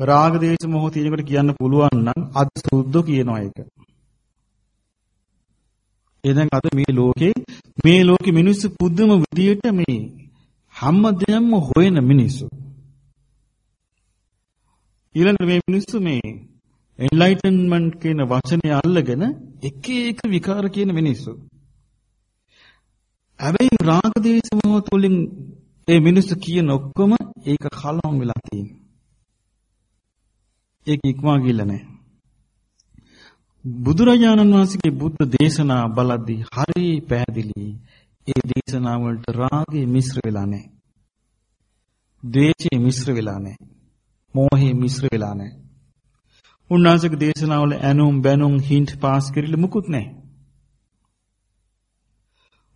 රාග දේශ මොහ තියෙනකොට කියන්න පුළුවන් නම් අද සුද්ධ කියනවා ඒක. එහෙනම් අද මේ ලෝකේ මේ ලෝකෙ මිනිස්සු පුදුම විදියට මේ හැමදේම හොයන මිනිස්සු. ඊළඟට මේ මිනිස්සු මේ enlightenment කියන වචනේ අල්ලගෙන එක එක විකාර කියන මිනිස්සු. හැබැයි රාග දේශ මොහ තුලින් ඒ මිනිස්සු කියන ඔක්කොම ඒක කලවම් වෙලා තියෙනවා. ඒක ඉක්මවා ගිල්ල නැහැ. බුදුරජාණන් වහන්සේගේ බුද්ධ දේශනා බලද්දී හරි පැහැදිලි. ඒ දේශනා වලට රාගය මිශ්‍ර වෙලා නැහැ. ද්වේෂය මිශ්‍ර වෙලා නැහැ. මෝහය මිශ්‍ර වෙලා නැහැ. උන්වහන්සේගේ දේශනාවල ඇනුම් බැනුම් හින්ට් පාස් කරilla මුකුත් නැහැ.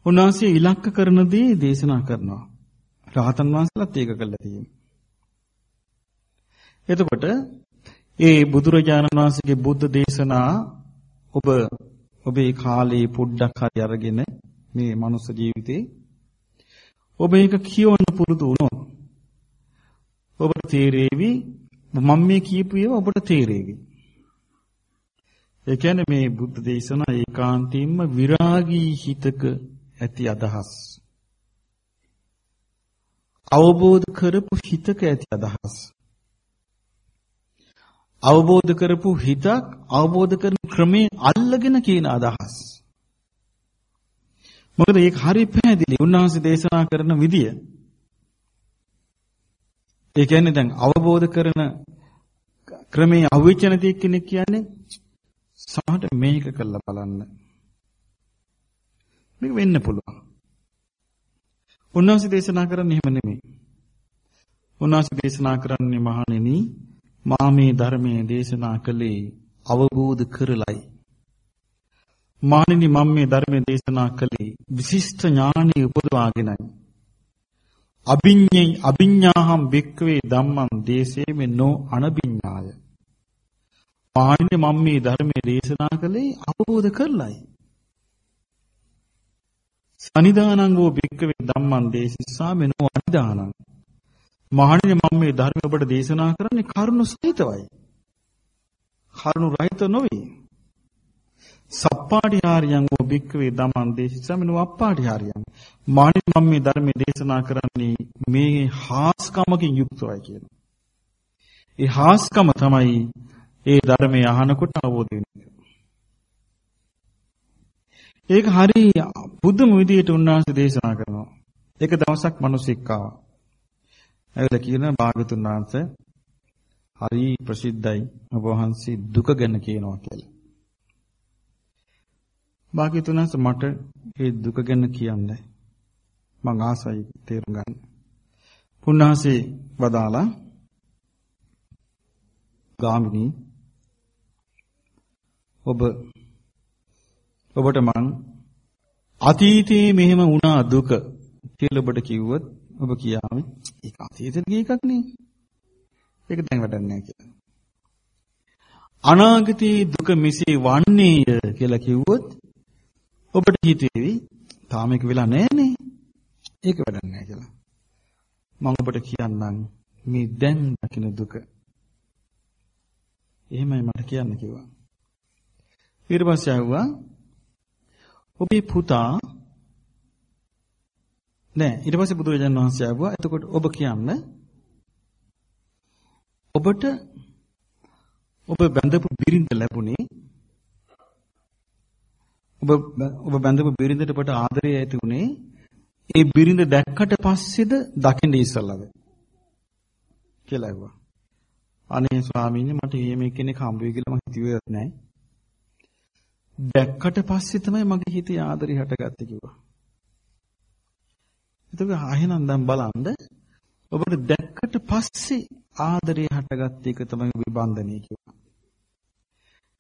උන්වහන්සේ ඉලක්ක කරන දේ දේශනා කරනවා. රහතන් වහන්සේලාත් ඒක කළා තියෙනවා. එතකොට ඒ බුදුරජාණන් වහන්සේගේ බුද්ධ දේශනා ඔබ ඔබේ කාලේ පොඩ්ඩක් හරි අරගෙන මේ මනුස්ස ජීවිතේ ඔබ ඒක කියවන්න පුරුදු වුණොත් ඔබට තේරෙවි මම මේ කියපු ඒවා ඔබට තේරෙවි. ඒ කියන්නේ මේ බුද්ධ දේශනා ඒකාන්තයෙන්ම විරාගී හිතක ඇති අදහස්. අවබෝධ කරපු හිතක ඇති අදහස්. අවබෝධ කරපු හිතක් අවබෝධ කරන ක්‍රමේ අල්ලගෙන කියන අදහස්. මොකද ඒක හරි පැහැදිලි. උන්වහන්සේ දේශනා කරන විදිය. ඒ කියන්නේ දැන් අවබෝධ කරන ක්‍රමේ අවිච්ඡ නැති කෙනෙක් කියන්නේ සමහරට මේක කරලා බලන්න. මේක වෙන්න පුළුවන්. උන්වහන්සේ දේශනා කරන්නේ එහෙම නෙමෙයි. උන්වහන්සේ දේශනා කරන්නේ මහණෙනි මා මේ ධර්මයේ දේශනා කළේ අවබෝධ කරලයි. මානිනි මම මේ ධර්මයේ දේශනා කළේ විශිෂ්ට ඥානෙ උපදවාගෙනයි. අභිඤ්ඤේ අභිඤ්ඤාහම් වික්කවේ ධම්මං දේශේ මෙනෝ අනභිඤ්ඤාය. මානිනි මම මේ ධර්මයේ දේශනා කළේ අවබෝධ කරලයි. සනිදානං වූ වික්කවේ ධම්මං දේශිස්සා මෙනෝ අනිදානං මහණෙනි මම මේ ධර්මය ඔබට දේශනා කරන්නේ කරුණ සහිතවයි. කරුණ රහිත නොවේ. සප්පාටිහාරියං වූ භික්ඛවේ ධම්මං දේශිසමිනු අප්පාටිහාරියං. මහණෙනි මම මේ ධර්මය දේශනා කරන්නේ මේ හාස්කමකින් යුක්තවයි කියනවා. ඒ හාස්කම තමයි ඒ ධර්මය අහනකොට අවබෝධ වෙන්නේ. ඒක හරි බුදුම විදියට උන්වහන්සේ දේශනා කරනවා. ඒක දවසක් මිනිසෙක් ආවා. ඇවිල්ලා කියන භාගතුන් වහන්සේ හරි ප්‍රසිද්ධයි ඔබ වහන්සේ දුක ගැන කියනවා කියලා. භාගතුන් වහන්සේ මට ඒ දුක ගැන කියන්න මං ආසයි තේරුම් ගන්න. පුන්වහන්සේ වදාලා ගාමිනී ඔබ ඔබට මං අතීතයේ මෙහෙම වුණා දුක කියලා ඔබට කිව්වොත් ඔබ කියාමි ඒක අතීතෙට ගිය එකක් නේ. ඒක දැන් වැඩක් නැහැ කියලා. අනාගතයේ දුක මෙසේ වන්නේය කියලා කිව්වොත් ඔබට හිතේවි තාම ඒක වෙලා නැහනේ. ඒක වැඩක් නැහැ කියලා. මම ඔබට කියන්නම් මේ දැන් දකින දුක. එහෙමයි මට කියන්න කිව්වා. ඊට පස්සේ ආවා ඔබේ පුතා නෑ ඊට පස්සේ බුදුරජාණන් වහන්සේ ආවා එතකොට ඔබ කියන්න ඔබට ඔබ බඳපු බිරිඳ ලැබුණේ ඔබ ඔබ බඳපු බිරිඳට ඔබට ආදරය ඇති උනේ ඒ බිරිඳ දැක්කට පස්සේද දකින්න ඉස්සල්ලාද කියලා ඇහුවා. අනේ ස්වාමීනි මට එහෙම කෙනෙක් හම්බ වෙයි කියලා මම හිතුවේවත් නැහැ. දැක්කට පස්සේ තමයි මගේ හිතේ ආදරය හටගත්තේ කිව්වා. එතකොට ආයෙනම් දැන් බලන්න ඔබට දැක්කට පස්සේ ආදරය හටගත්ත එක තමයි ඔබේ බන්ධනය කියන්නේ.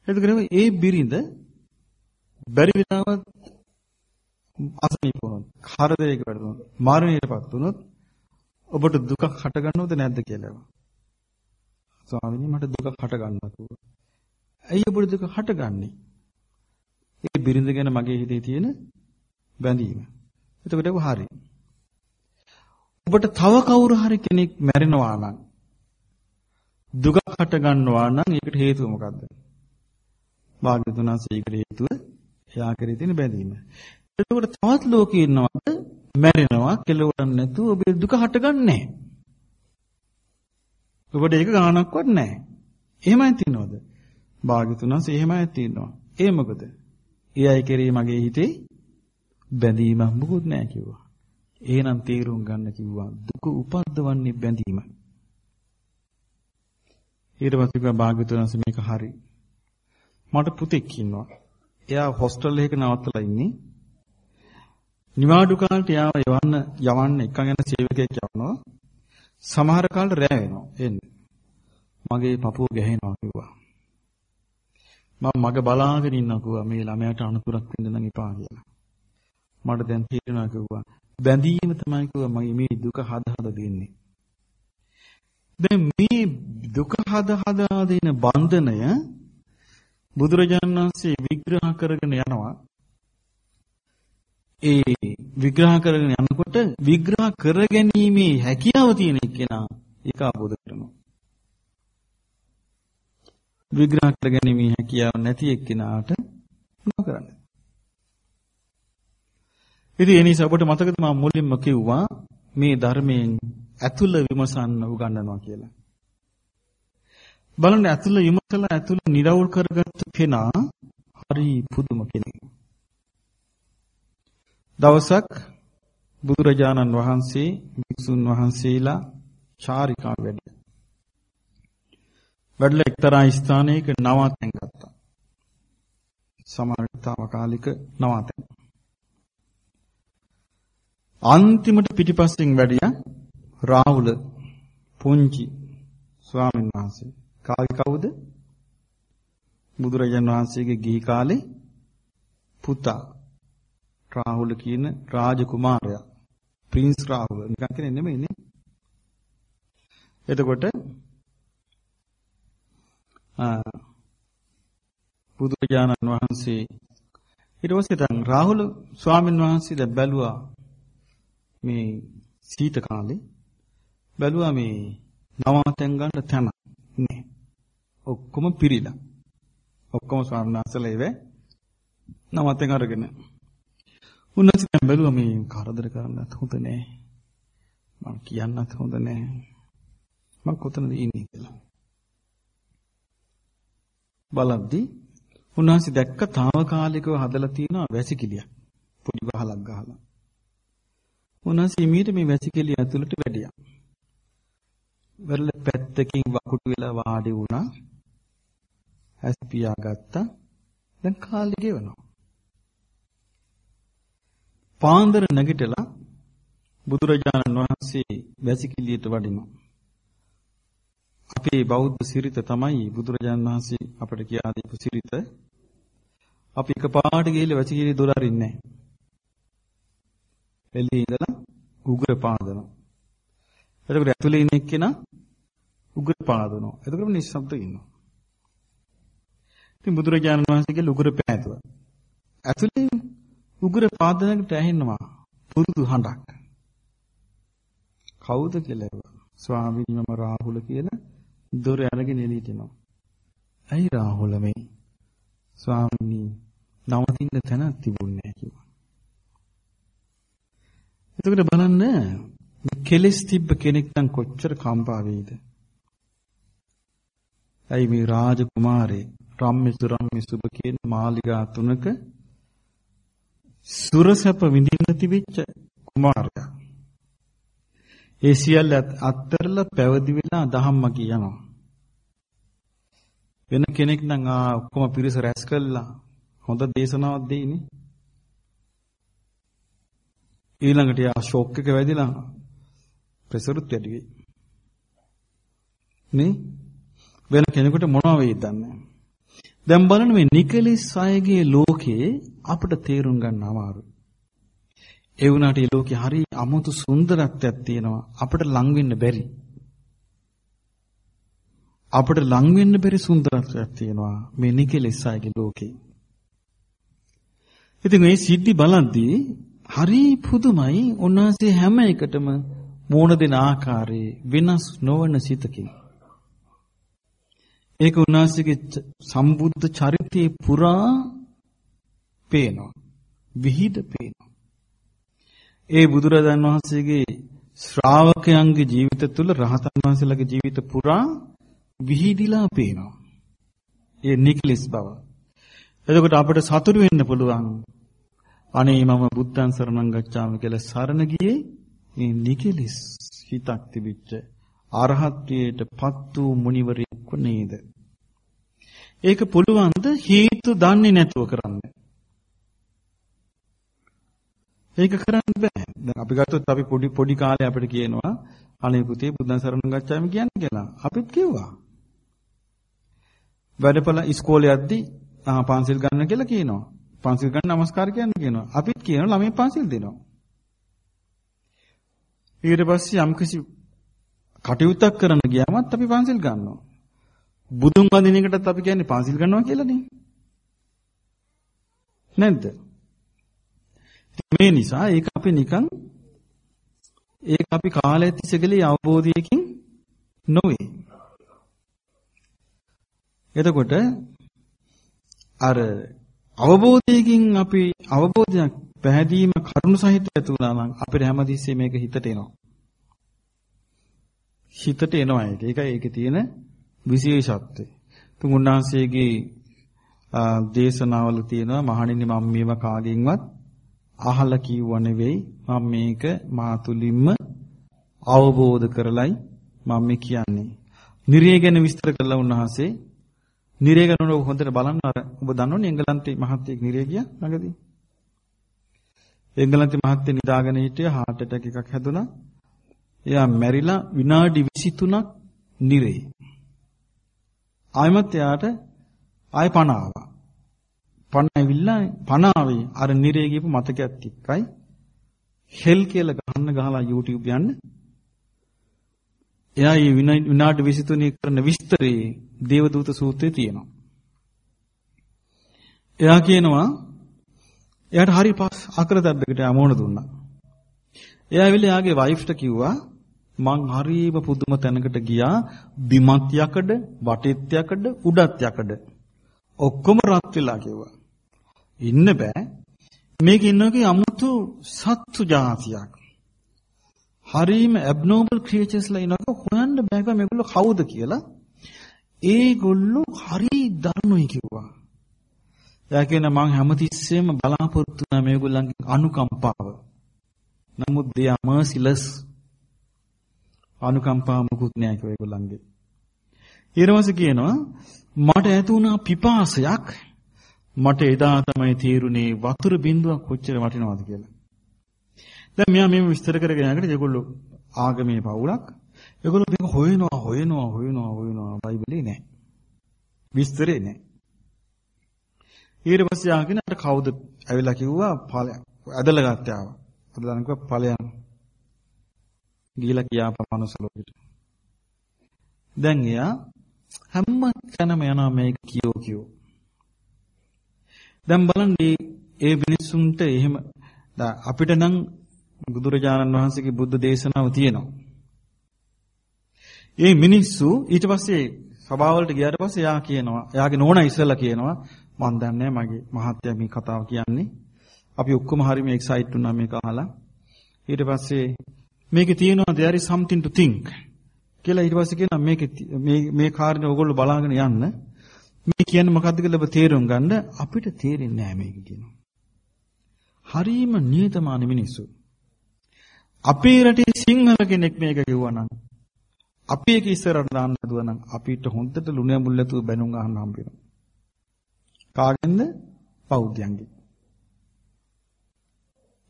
එතකොට ඒ බිරිඳ බැරි වෙලාවත් අසනීප වුණොත්, කරදරයකට වැටුණොත්, මරණයටපත් වුණොත් ඔබට දුකක් හටගන්නවද නැද්ද කියලා. ස්වාමීනි මට දුකක් හටගන්නවා කිව්වා. ඇයි ඔබට දුක හටගන්නේ? ඒ බිරිඳ ගැන මගේ හිතේ තියෙන බැඳීම. එතකොට ඒක හරියි. ඔබට තව කවුරු හරි කෙනෙක් මැරෙනවා නම් දුක හට ගන්නවා නම් ඒකට හේතුව මොකද්ද? භාග්‍යතුන් වහන්සේකට හේතුව එයා කරේ තියෙන බැඳීම. එතකොට තවත් ලෝකේ ඉන්නවද මැරෙනවා කෙලවරක් නැතුව ඔබේ දුක හටගන්නේ ඔබට ඒක ගානක්වත් නැහැ. එහෙමයි තියනවද? භාග්‍යතුන් වහන්සේ එහෙමයි තියෙනවා. ඒ මොකද? ඒ අය කෙරේ මගේ හිතේ බැඳීමක් මුකුත් නැහැ කිව්වා. එහෙනම් තීරුම් ගන්න කිව්වා දුක උපද්දවන්නේ බැඳීමයි. ඊට පස්සේ කිව්වා භාග්‍යතුන් වහන්සේ මේක හරි. මට පුතෙක් ඉන්නවා. එයා හොස්ටල් එකක නවත්තලා ඉන්නේ. නිවාඩු කාලට යාව යවන්න යවන්න එකගෙන සේවකයෙක් යවනවා. සමහර කාලට රැ වෙනවා එන්නේ. මගේ පපුව ගැහෙනවා කිව්වා. මම මග බලාගෙන ඉන්නවා කිව්වා මේ ළමයාට අනුතරක් වෙන්න නම් එපා කියලා. මට දැන් තේරෙනවා කිව්වා. බැඳීම තමයි කිව්වා මගේ මේ දුක හද හද දෙන්නේ. දැන් මේ දුක හද හදා දෙන බන්ධනය බුදුරජාණන් වහන්සේ විග්‍රහ කරගෙන යනවා. ඒ විග්‍රහ කරගෙන යනකොට විග්‍රහ කරගැනීමේ හැකියාව තියෙන කෙනා ඒක අවබෝධ කරනවා. විග්‍රහ කරගැනීමේ හැකියාව නැති එක්කෙනාට මොනව කරන්නේ? ඉතින් ඒ නිසා ඔබට මතකද මම මුලින්ම කිව්වා මේ ධර්මයෙන් ඇතුළ විමසන්න උගන්වනවා කියලා. බලන්න ඇතුළ විමසලා ඇතුළ නිරවුල් කරගත්ත කෙනා හරි පුදුම කෙනෙක්. දවසක් බුදුරජාණන් වහන්සේ භික්ෂුන් වහන්සේලා චාරිකා වැඩි. වැඩලා එක්තරා ස්ථානයක නවාතැන් ගත්තා. සමහරතාවකාලික නවාතැන්. අන්තිමට පිටිපස්සෙන් වැඩියා රාහුල පුංචි ස්වාමීන් වහන්සේ. කාගේ කවුද? බුදුරජාණන් වහන්සේගේ ගිහි කාලේ පුතා රාහුල කියන රාජකුමාරයා. ප්‍රින්ස් රාහුල නිකන් කෙනෙක් නෙමෙයිනේ. එතකොට බුදුරජාණන් වහන්සේ ඊට පස්සේ දැන් රාහුල ස්වාමීන් වහන්සේ දැන් බැලුවා මේ සීත කාලේ බැලුවා මේ නවාතැන් ගන්න තැන නෑ. ඔක්කොම පිරීලා. ඔක්කොම ස්වර්ණාසල ඉවේ නවාතැන් අරගෙන. උන්වහන්සේ දැන් බැලුවා මේ කරදර කරන්නත් හොඳ නෑ. මම කියන්නත් හොඳ නෑ. මම කොතනද ඉන්නේ කියලා. බලද්දි උන්වහන්සේ දැක්ක తాවකාලිකව හදලා තියෙන වැසිකිළියක්. පොඩි ගහලක් ගහලා. උන්වහන්සේ මීට මේ වැසිකිළිය ඇතුළට වැඩියා. වෙරළ පැත්තකින් වකුටු වෙලා වාඩි වුණා. ඇස් පියාගත්තා. දැන් කාලෙ ගෙවනවා. පාන්දර නැගිටලා බුදුරජාණන් වහන්සේ වැසිකිළියට වඩිනවා. අපේ බෞද්ධ සිරිත තමයි බුදුරජාණන් වහන්සේ අපට කියා දීපු සිරිත. අපි එකපාරට ගිහිල්ලා වැසිකිලි දොර අරින්නේ නැහැ. එළියේ ඉඳලා උගුර පාදනවා. එතකොට ඇතුලේ ඉන්න එක්කෙනා උගුර පාදනවා. එතකොට නිශ්ශබ්ද ඉන්නවා. ඉතින් බුදුරජාණන් වහන්සේගේ උගුර පෑදුවා. ඇතුලේ උගුර පාදනකට ඇහෙනවා පුරුදු හඬක්. කවුද කියලා ස්වාමීනි මම රාහුල කියලා දොර අරගෙන එළියට එනවා. ඇයි රාහුල මේ ස්වාමීනි නවතින්න තැනක් තිබුණේ නැහැ කිව්වා. එතකොට බලන්න මේ කෙලස් තිබ්බ කෙනෙක් නම් කොච්චර කම්පා වේද? ඇයි මේ රාජකුමාරේ රම්මි සුරම්මි සුබ කියන මාලිගා තුනක සුරසප විඳින්න තිබිච්ච කුමාරයා ඒ සියල්ල අත්තරලා පැවිදි වෙලා ධම්ම කියනවා. වෙන කෙනෙක් නම් ආ ඔක්කොම පිරිස රැස් කළා හොඳ දේශනාවක් දෙයිනේ. ඊළඟට යා ෂොක් එක වැදිලා ප්‍රෙෂරුත් වැඩි වෙයි. නේ? වෙන කෙනෙකුට මොනවා වෙයිද දන්නේ දැන් බලන්න මේ නිකලිස් අයගේ ලෝකේ අපිට තේරුම් ගන්න අමාරුයි. ඒ වුණාට මේ ලෝකේ හරි අමුතු සුන්දරත්වයක් තියෙනවා අපිට ලං වෙන්න බැරි. අපිට ලං වෙන්න බැරි සුන්දරත්වයක් තියෙනවා මේ නිකලෙස් අයගේ ලෝකේ. ඉතින් මේ සිද්ධි බලද්දී හරි පුදුමයි උන්වහන්සේ හැම එකටම මෝන දෙන ආකාරයේ වෙනස් නොවන සිතකින්. ඒක උන්වහන්සේගේ සම්බුද්ධ චරිතයේ පුරා පේනවා. විහිද පේනවා. ඒ බුදුරජාණන් වහන්සේගේ ශ්‍රාවකයන්ගේ ජීවිත තුළ රහතන් වහන්සේලාගේ ජීවිත පුරා විහිදිලා පේනවා. ඒ නිකලස් බව. එතකොට අපිට සතුටු වෙන්න පුළුවන්. අනේ මම බුද්ධං සරණං ගච්ඡාමි කියලා සරණ ගියේ මේ නිකලස් හිතක් තිබිච්ච අරහත්ත්වයට පත් වූ මුනිවරයෙක් නේද? ඒක පුළුවන්ද හේතු දන්නේ නැතුව කරන්න? ඒක කරන්න බෑ. දැන් අපි ගත්තොත් අපි පොඩි පොඩි කාලේ අපිට කියනවා අනේ පුතේ බුද්ධ සරණ ගච්ඡාමි කියන්නේ කියලා. අපිත් කිව්වා. වැඩපළ ඉස්කෝලේ යද්දි ආ පන්සිල් ගන්න කියලා කියනවා. පන්සිල් ගන්න নমස්කාර කියන්න කියනවා. අපිත් කියනවා ළමයි පන්සිල් දෙනවා. ඊට පස්සේ යම්කිසි කටයුත්තක් කරන්න ගියාමත් අපි පන්සිල් ගන්නවා. බුදුන් වඳින එකටත් අපි කියන්නේ පන්සිල් ගන්නවා කියලානේ. නැද්ද? මේ නිසා ඒක අපි නිකන් ඒක අපි කාලය තිස්සේ ගලේ අවබෝධයකින් නොවේ. එතකොට අර අවබෝධයකින් අපි අවබෝධයක් පැහැදීම කරුණු සහිත ඇති වුණා නම් අපිට හැමතිස්සෙම මේක හිතට එනවා. හිතට එනවා ඒක. ඒකයි ඒකේ තියෙන විශේෂත්වය. තුන් උන්වහන්සේගේ දේශනාවල තියෙනවා මහණෙනි මම මේවා කාගෙන්වත් අහලා කිව්ව නෙවෙයි මම මේක මා තුලින්ම අවබෝධ කරලයි මම මේ කියන්නේ. නිරය ගැන විස්තර කළා උන්වහන්සේ. නිරය ගැන ඔබ හොඳට බලන්න අර ඔබ දන්නවනේ එංගලන්තේ මහත්තයෙක් නිරය ගියා ළඟදී. එංගලන්තේ මහත්තයෙක් නිදාගෙන හිටියා heart attack එකක් හැදුනා. එයා මැරිලා විනාඩි 23ක් නිරේ. ආයමත් එයාට ආය පණ ආවා. පණ ඇවිල්ලා පණ ආවේ අර නිරේ ගිහපු මතකයක් එක්කයි. හෙල් කියලා ගහන්න ගහලා YouTube යන්න. එයා මේ විනාඩි 23 කරන විස්තරේ දේවදූත සූත්‍රයේ තියෙනවා. එයා කියනවා එයාට හරි පස් අකරතැබ්බකට යමෝන දුන්නා. එයා ඇවිල්ලා එයාගේ වයිෆ්ට කිව්වා මං හරිම පුදුම තැනකට ගියා බිමත් යකඩ වටෙත් යකඩ උඩත් යකඩ ඔක්කොම රත් වෙලා කිව්වා ඉන්න බෑ මේක ඉන්නකේ අමුතු සත්තු జాතියක් හරිම ඇබ්නෝමල් ක්‍රියේචර්ස්ලා ඉන්නක හොයන්න බෑ මේගොල්ලෝ කවුද කියලා. ඒගොල්ලෝ හරි දරුණුයි කිව්වා. එයා කියන මං හැමතිස්සෙම බලාපොරොත්තු වෙනා මේගොල්ලන්ගේ අනුකම්පාව. නමුත් they are merciless. අනුකම්පා මුකුත් නෑ කියලා ඒගොල්ලන්ගේ. ඊළඟට කියනවා මට ඇති වුණා පිපාසයක්. මට එදා තමයි තීරුනේ වතුර බින්දුවක් කොච්චර වටිනවද කියලා. දැන් මෙයා මේ විස්තර කරගෙන යනකොට ඒගොල්ලෝ ආගමේ පවුලක් ඒගොල්ලෝ මේක හොයනවා හොයනවා හොයනවා හොයනවා බයිබලේ නෑ. විස්තරේ නෑ. ඊට පස්සේ ආගෙන අර කවුද ඇවිල්ලා කිව්වා ඵලයක් ඇදලා ගත්තා ආවා. අදලා කිව්වා ඵලයන් ගිහිලා කියාපමනුස ලෝකෙට. දැන් එයා හැම තැනම යනවා මේක කියෝ කියෝ. දැන් බලන්න මේ මිනිස්සුන්ට එහෙම අපිට නම් බුදුරජාණන් වහන්සේගේ බුද්ධ දේශනාව තියෙනවා. මේ මිනිස්සු ඊට පස්සේ සභාවලට ගියාට පස්සේ එයා කියනවා එයාගේ නෝනා ඉස්සෙල්ලා කියනවා මම දන්නේ මගේ මහත්තයා මේ කතාව කියන්නේ. අපි ඔක්කොම හරිම එක්සයිට් වුණා මේක අහලා. ඊට පස්සේ මේකේ තියෙනවා there is something to think කියලා ඊට පස්සේ කියනවා මේකේ මේ මේ කාර්යනේ ඔයගොල්ලෝ බලාගෙන යන්න මේ කියන්නේ මොකද්ද කියලා ඔබ තේරුම් ගන්න අපිට තේරෙන්නේ නැහැ මේක කියනවා. හරීම නියතමානී මිනිස්සු. අපේ රටේ සිංහල කෙනෙක් මේක කිව්වනම් අපි ඒක ඉස්සරහට දාන්න හදුවනම් අපිට හොඳට ලුණු ඇඹුල් නැතුව බැනුම් අහන්න හම්බ වෙනවා. කාගෙන්ද? බෞද්ධයන්ගෙන්.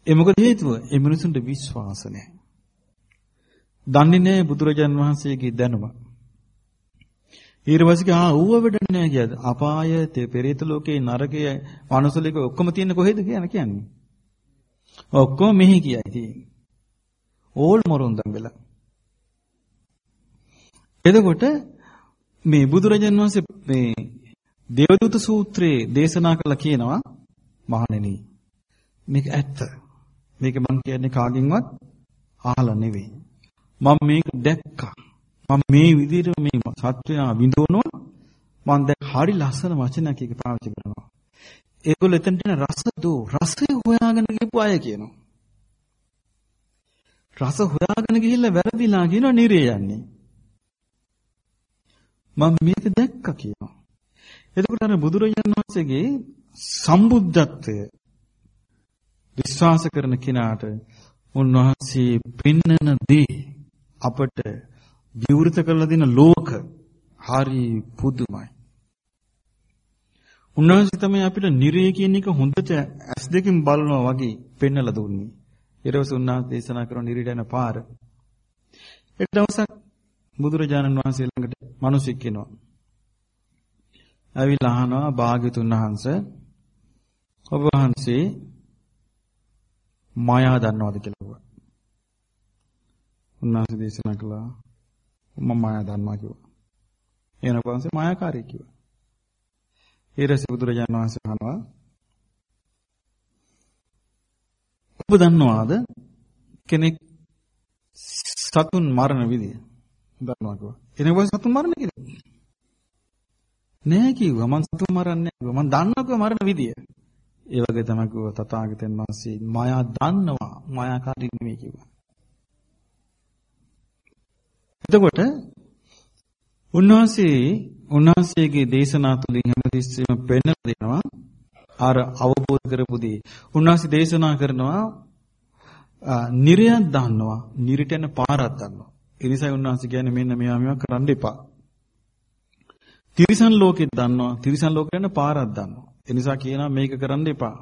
ඒ මොකද හේතුව? ඒ මිනිසුන්ට විශ්වාස නැහැ. දන්නේ නැහැ බුදුරජාන් වහන්සේගේ දැනුම. ඊර්වසික ආ ඌව වෙඩන්නේ නැහැ කියද? අපාය, තේ පෙරේත ලෝකේ, නරකයේ, මනුස්සලික ඔක්කොම තියෙන කොහෙද කියන කියන්නේ? ඔක්කොම මෙහි කියයි තියෙන්නේ. ඕල් මොරුන්දම් වෙලා. එතකොට මේ බුදුරජාන් වහන්සේ මේ දේවදූත සූත්‍රයේ දේශනා කළා කියනවා මහණෙනි මේක ඇත්ත. මේක මං කියන්නේ කාගෙන්වත් අහලා නෙවෙයි. මම මේක දැක්කා. මම මේ විදිහට මේ සත්‍යය විඳවනවා මම දැන් හරි ලස්සන වචනයක් එක පාවිච්චි කරනවා. ඒගොල්ලෝ එතනට එන රස දෝ රසය හොයාගෙන ගිහපු අය කියනවා. රස හොයාගෙන ගිහිල්ලා වැරදිලා කියනවා නිරේ යන්නේ. මම මේක දැක්කා කියනවා. එතකොට අර බුදුරජාණන් වහන්සේගේ සම්බුද්ධත්වය විශ්වාස කරන කෙනාට උන්වහන්සේ පෙන්වන දේ අපට විවෘත කරලා දෙන ලෝක හරි පුදුමයි. උන්වහන්සේ තමයි අපිට නිරේ කියන එක හොඳට ඇස් දෙකින් බලනවා වගේ පෙන්වලා දුන්නේ. ඊට උන්වහන්සේ දේශනා කරන නිරේට යන පාර. එක දවසක් බුදුරජාණන් වහන්සේ ළඟට මිනිසෙක් එනවා. ඇවිල්ලා අහනවා භාග්‍යතුන් වහන්සේ ඔබ වහන්සේ මායා දන්නවද කියලා කිව්වා. උන්වහන්සේ දේශනා කළා මම මායා දන්නවා කිව්වා. එනකොට වහන්සේ මායාකාරී කිව්වා. ඊට බුදුරජාණන් වහන්සේ අහනවා ඔබ දන්නවාද කෙනෙක් සතුන් මරණ විදිය? දන්නවා කිව්වා. එනකොට සතුන් මරණ කියලා. නෑ කිව්වා මං සතුන් මරන්නේ නෑ. මං දන්නවා කිව්වා මරණ විදිය. ඒ වගේ තමයි කිව්වා තථාගතයන් වහන්සේ මායා දන්නවා මායාකාරී නෙමෙයි කිව්වා. එතකොට උන්වහන්සේ උන්වහන්සේගේ දේශනා තුළින් හැමතිස්සෙම පෙන්වලා දෙනවා අර අවබෝධ කරපු දේ. උන්වහන්සේ දේශනා කරනවා නිරයක් දාන්නවා, නිරිට යන පාරක් දාන්නවා. ඒ නිසා උන්වහන්සේ කියන්නේ මෙන්න මෙයා මේවා කරන්න එපා. තිරිසන් ලෝකෙත් දාන්නවා, තිරිසන් ලෝකෙට යන පාරක් දාන්නවා. ඒ නිසා කියනවා මේක කරන්න එපා.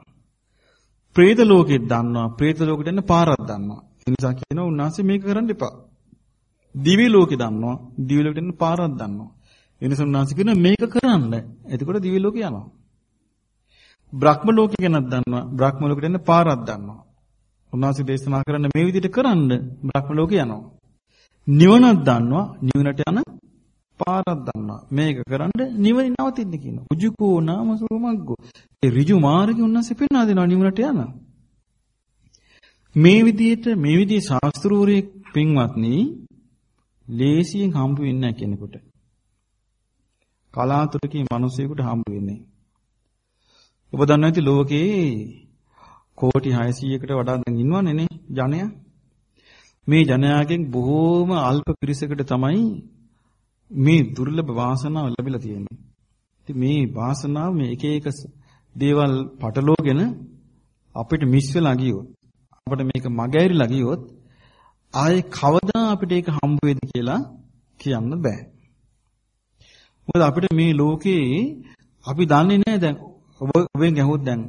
ප්‍රේත ලෝකෙත් දාන්නවා, ප්‍රේත ලෝකෙට යන පාරක් දාන්නවා. ඒ නිසා කියනවා උන්වහන්සේ මේක කරන්න එපා. දිවි ලෝකෙ දාන්නවා, දිවි ලෝකෙට යන පාරක් දාන්නවා. ඒ නිසා උන්වහන්සේ කියනවා මේක කරන්න. එතකොට දිවි ලෝකෙ යනවා. බ්‍රහ්ම ලෝකේ ගැනත් දන්නවා, බ්‍රහ්ම ලෝකෙට යන පාරක් දන්නවා. උන්වහන්සේ දේශනා කරන්න මේ විදිහට කරන්න බ්‍රහ්ම ලෝකේ යනවා. නිවනක් දන්නවා, නිවනට යන පාරක් දන්නවා. මේක කරන්න නිවන නවතින්න කියනවා. උජුකෝ නාම සෝමග්ගෝ. ඒ ඍජු මාර්ගය උන්වහන්සේ පෙන්වා දෙනවා නිවනට යන. මේ විදිහට මේ විදිහේ ශාස්ත්‍රූරයේ පින්වත්නි ලේසියෙන් හම්බ වෙන්නේ නැහැ කෙනෙකුට. කලාතුරකින් මිනිසෙකුට හම්බ වෙන්නේ. ඔබ දන්නවා ඇති ලෝකේ කෝටි 600කට වඩා දැන් ඉන්නවනේ නේ ජනයා. මේ ජනයාගෙන් බොහෝම අල්ප පිරිසකට තමයි මේ දුර්ලභ වාසනාව ලැබිලා තියෙන්නේ. ඉතින් මේ වාසනාව මේ එක එක දේවල් පටලෝගෙන අපිට මිස් වෙලා ගියොත් අපිට මේක මගහැරිලා ගියොත් ආයේ කවදා අපිට ඒක හම්බ වෙයිද කියලා කියන්න බෑ. මොකද අපිට මේ ලෝකේ අපි දන්නේ නැහැ දැන් ඔබ ඔබෙන් ඇහුවොත් දැන්